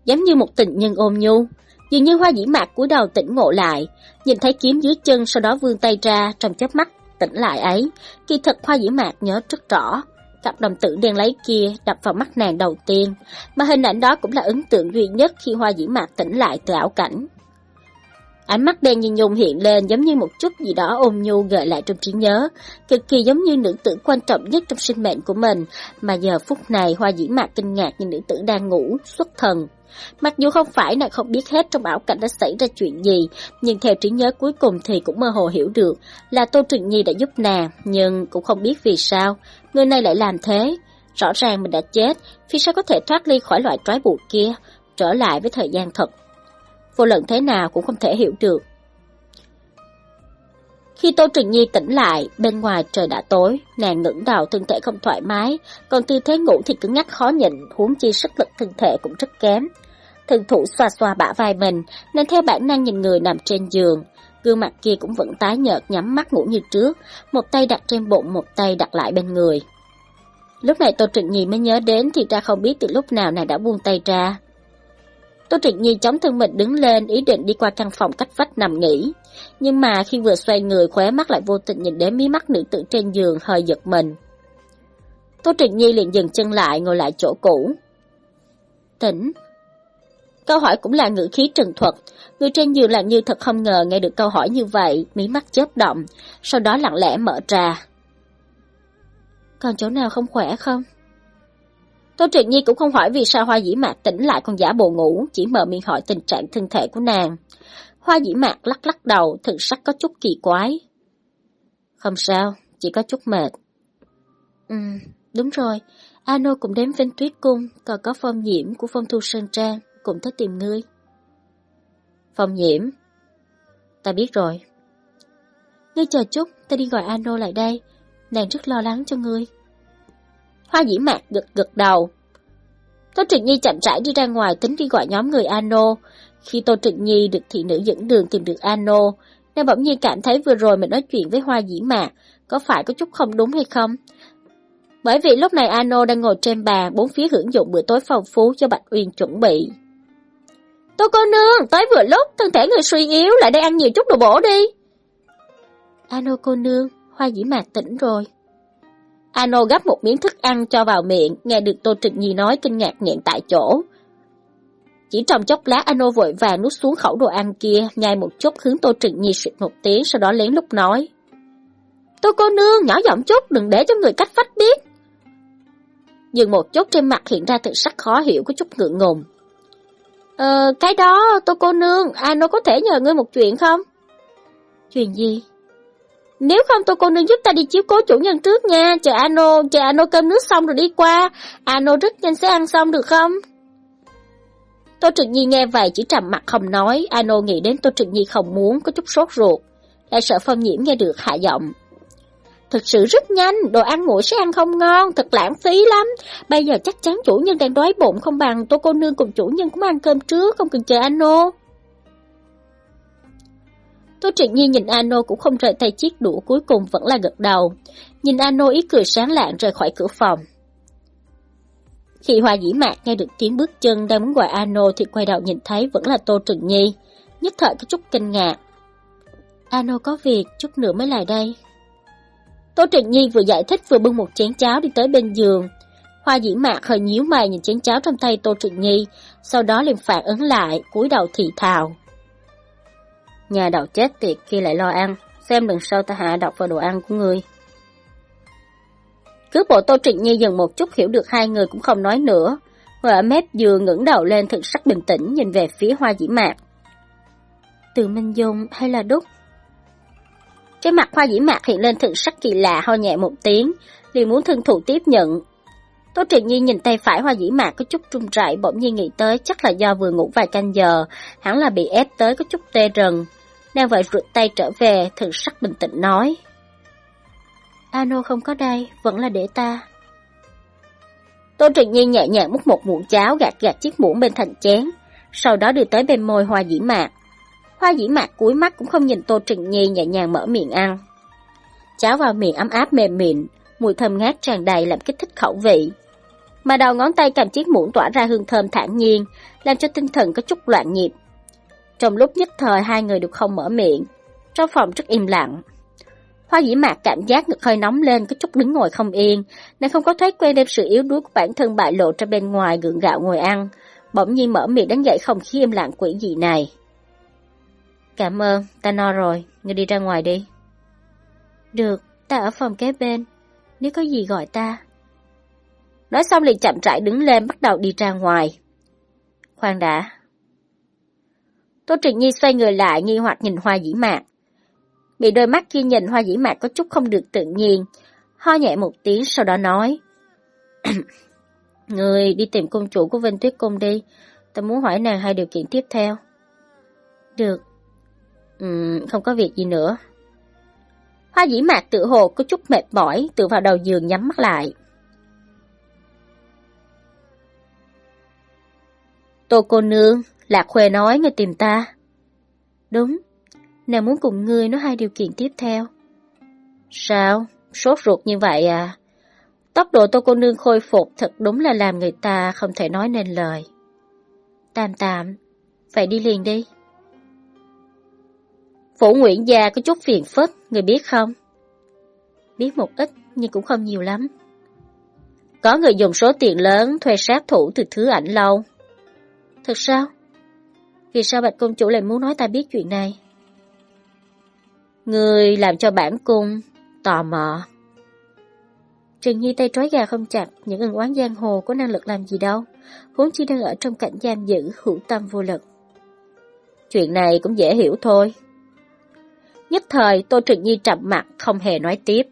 Giống như một tình nhân ôm nhu, Dường như hoa dĩ mạc cúi đầu tỉnh ngộ lại, nhìn thấy kiếm dưới chân sau đó vươn tay ra trong chớp mắt tỉnh lại ấy. Kỳ thật hoa dĩ mạc nhớ rất rõ, cặp đồng tử đen lấy kia đập vào mắt nàng đầu tiên, mà hình ảnh đó cũng là ấn tượng duy nhất khi hoa dĩ mạc tỉnh lại từ ảo cảnh. Ánh mắt đen nhìn nhung hiện lên giống như một chút gì đó ôm nhu gợi lại trong trí nhớ, cực kỳ giống như nữ tử quan trọng nhất trong sinh mệnh của mình, mà giờ phút này hoa dĩ mạc kinh ngạc như nữ tử đang ngủ, xuất thần. Mặc dù không phải nàng không biết hết trong ảo cảnh đã xảy ra chuyện gì, nhưng theo trí nhớ cuối cùng thì cũng mơ hồ hiểu được là Tô Trịnh Nhi đã giúp nàng, nhưng cũng không biết vì sao, người này lại làm thế. Rõ ràng mình đã chết, vì sao có thể thoát ly khỏi loại trói buộc kia, trở lại với thời gian thật. Vô luận thế nào cũng không thể hiểu được. Khi Tô Trịnh Nhi tỉnh lại, bên ngoài trời đã tối, nàng ngẩng đầu thân thể không thoải mái, còn tư thế ngủ thì cứng ngắc khó nhịn, huống chi sức lực thân thể cũng rất kém. Thần thủ xoa xoa bả vai mình, nên theo bản năng nhìn người nằm trên giường. Gương mặt kia cũng vẫn tái nhợt nhắm mắt ngủ như trước, một tay đặt trên bụng, một tay đặt lại bên người. Lúc này Tô Trịnh Nhi mới nhớ đến thì ra không biết từ lúc nào nàng đã buông tay ra. Tô Trịnh Nhi chống thân mình đứng lên ý định đi qua căn phòng cách vách nằm nghỉ. Nhưng mà khi vừa xoay người khóe mắt lại vô tình nhìn đến mí mắt nữ tử trên giường hơi giật mình. Tô Trịnh Nhi liền dừng chân lại ngồi lại chỗ cũ. Tỉnh. Câu hỏi cũng là ngữ khí trần thuật. Người trên giường làm như thật không ngờ nghe được câu hỏi như vậy, mí mắt chớp động, sau đó lặng lẽ mở ra. Còn chỗ nào không khỏe không? Tô Trịnh Nhi cũng không hỏi vì sao Hoa Dĩ Mạc tỉnh lại còn giả bộ ngủ, chỉ mở miệng hỏi tình trạng thân thể của nàng. Hoa Dĩ Mạc lắc lắc đầu, thực sắc có chút kỳ quái. Không sao, chỉ có chút mệt. Ừ, đúng rồi, Ano cũng đến Vinh Tuyết Cung, còn có phong nhiễm của phong thu Sơn Trang, cũng tới tìm ngươi. Phong nhiễm? Ta biết rồi. Ngươi chờ chút, ta đi gọi Ano lại đây, nàng rất lo lắng cho ngươi. Hoa dĩ mạc gật gật đầu. Tô Trịnh Nhi chậm rãi đi ra ngoài tính đi gọi nhóm người Ano. Khi Tô Trịnh Nhi được thị nữ dẫn đường tìm được Ano, nàng bỗng nhiên cảm thấy vừa rồi mình nói chuyện với Hoa dĩ mạc, có phải có chút không đúng hay không? Bởi vì lúc này Ano đang ngồi trên bàn, bốn phía hưởng dụng bữa tối phong phú cho Bạch Uyên chuẩn bị. Tô cô nương, tới vừa lúc, thân thể người suy yếu, lại đây ăn nhiều chút đồ bổ đi. Ano cô nương, Hoa dĩ mạc tỉnh rồi. Ano gắp một miếng thức ăn cho vào miệng, nghe được Tô Trịnh Nhi nói kinh ngạc nghẹn tại chỗ. Chỉ trong chốc lát Ano vội vàng nuốt xuống khẩu đồ ăn kia, nhai một chút hướng Tô Trịnh Nhi xịt một tiếng, sau đó lén lúc nói. Tô cô nương, nhỏ giọng chút, đừng để cho người cách phách biết. Dừng một chút trên mặt hiện ra thực sắc khó hiểu có chút ngượng ngùng. Ờ, cái đó, Tô cô nương, Ano có thể nhờ ngươi một chuyện không? Chuyện gì? Nếu không tôi cô nương giúp ta đi chiếu cố chủ nhân trước nha, chờ Ano, chờ Ano cơm nước xong rồi đi qua, Ano rất nhanh sẽ ăn xong được không? Tô Trực Nhi nghe vậy chỉ trầm mặt không nói, Ano nghĩ đến Tô Trực Nhi không muốn, có chút sốt ruột, lại sợ phong nhiễm nghe được hạ giọng. Thực sự rất nhanh, đồ ăn nguội sẽ ăn không ngon, thật lãng phí lắm. Bây giờ chắc chắn chủ nhân đang đói bụng không bằng tôi cô nương cùng chủ nhân cũng ăn cơm trước, không cần chờ Ano. Tô Trịnh Nhi nhìn Ano cũng không rời tay chiếc đũa cuối cùng vẫn là gật đầu. Nhìn Ano ý cười sáng lạng rời khỏi cửa phòng. Khi Hoa Dĩ Mạc nghe được tiếng bước chân đang muốn gọi Ano thì quay đầu nhìn thấy vẫn là Tô Trịnh Nhi, nhất thời có chút kinh ngạc. Ano có việc, chút nữa mới lại đây. Tô Trịnh Nhi vừa giải thích vừa bưng một chén cháo đi tới bên giường. Hoa Dĩ Mạc hơi nhíu mày nhìn chén cháo trong tay Tô Trịnh Nhi, sau đó liền phản ứng lại, cúi đầu thị thào. Nhà đậu chết tiệt khi lại lo ăn, xem lần sau ta hạ độc vào đồ ăn của ngươi. Cứ bộ Tô Trịnh Nhi dần một chút hiểu được hai người cũng không nói nữa, ngồi ở mép giường ngẩng đầu lên thực sắc bình tĩnh nhìn về phía hoa dĩ mạc. Từ Minh Dung hay là Đúc? Trên mặt hoa dĩ mạc hiện lên thực sắc kỳ lạ ho nhẹ một tiếng, liền muốn thân thủ tiếp nhận. Tô Trịnh Nhi nhìn tay phải hoa dĩ mạc có chút run rẩy bỗng nhiên nghĩ tới chắc là do vừa ngủ vài canh giờ, hẳn là bị ép tới có chút tê rần, đang vội rụt tay trở về, thần sắc bình tĩnh nói. Ano không có đây, vẫn là để ta. Tô Trịnh Nhi nhẹ nhàng múc một muỗng cháo gạt gạt chiếc muỗng bên thành chén, sau đó đưa tới bên môi hoa dĩ mạc. Hoa dĩ mạc cúi mắt cũng không nhìn Tô Trịnh Nhi nhẹ nhàng mở miệng ăn. Cháo vào miệng ấm áp mềm mịn, mùi thơm ngát tràn đầy làm kích thích khẩu vị. Mà đầu ngón tay cầm chiếc muỗng tỏa ra hương thơm thản nhiên, làm cho tinh thần có chút loạn nhịp. Trong lúc nhất thời hai người đều không mở miệng, trong phòng rất im lặng. Hoa dĩ mạc cảm giác ngực hơi nóng lên, có chút đứng ngồi không yên, nên không có thói quen đem sự yếu đuối của bản thân bại lộ ra bên ngoài gượng gạo ngồi ăn, bỗng nhiên mở miệng đánh dậy không khí im lặng quỷ gì này. Cảm ơn, ta no rồi, ngươi đi ra ngoài đi. Được, ta ở phòng kế bên, nếu có gì gọi ta. Nói xong liền chậm rãi đứng lên bắt đầu đi ra ngoài. Khoan đã, Tô Trịnh Nhi xoay người lại nghi hoặc nhìn hoa dĩ mạc. Bị đôi mắt kia nhìn hoa dĩ mạc có chút không được tự nhiên, ho nhẹ một tiếng sau đó nói. <clears throat> Người đi tìm công chủ của Vinh Tuyết Cung đi, ta muốn hỏi nàng hai điều kiện tiếp theo. Được. Ừ, không có việc gì nữa. Hoa dĩ mạc tự hồ có chút mệt mỏi, tự vào đầu giường nhắm mắt lại. Tô cô nương, Lạc Khuê nói người tìm ta. Đúng, nàng muốn cùng ngươi nói hai điều kiện tiếp theo. Sao? Sốt ruột như vậy à? Tốc độ tô cô nương khôi phục thật đúng là làm người ta không thể nói nên lời. Tạm tạm, phải đi liền đi. Phủ Nguyễn Gia có chút phiền phức, người biết không? Biết một ít, nhưng cũng không nhiều lắm. Có người dùng số tiền lớn thuê sát thủ từ thứ ảnh lâu. Thật sao? Vì sao Bạch Công Chủ lại muốn nói ta biết chuyện này? Người làm cho bản cung tò mò. Trừng Nhi tay trói gà không chặt, những ân oán giang hồ có năng lực làm gì đâu, huống chi đang ở trong cảnh giam giữ, hữu tâm vô lực. Chuyện này cũng dễ hiểu thôi. Nhất thời, Tô trực Nhi trầm mặt, không hề nói tiếp.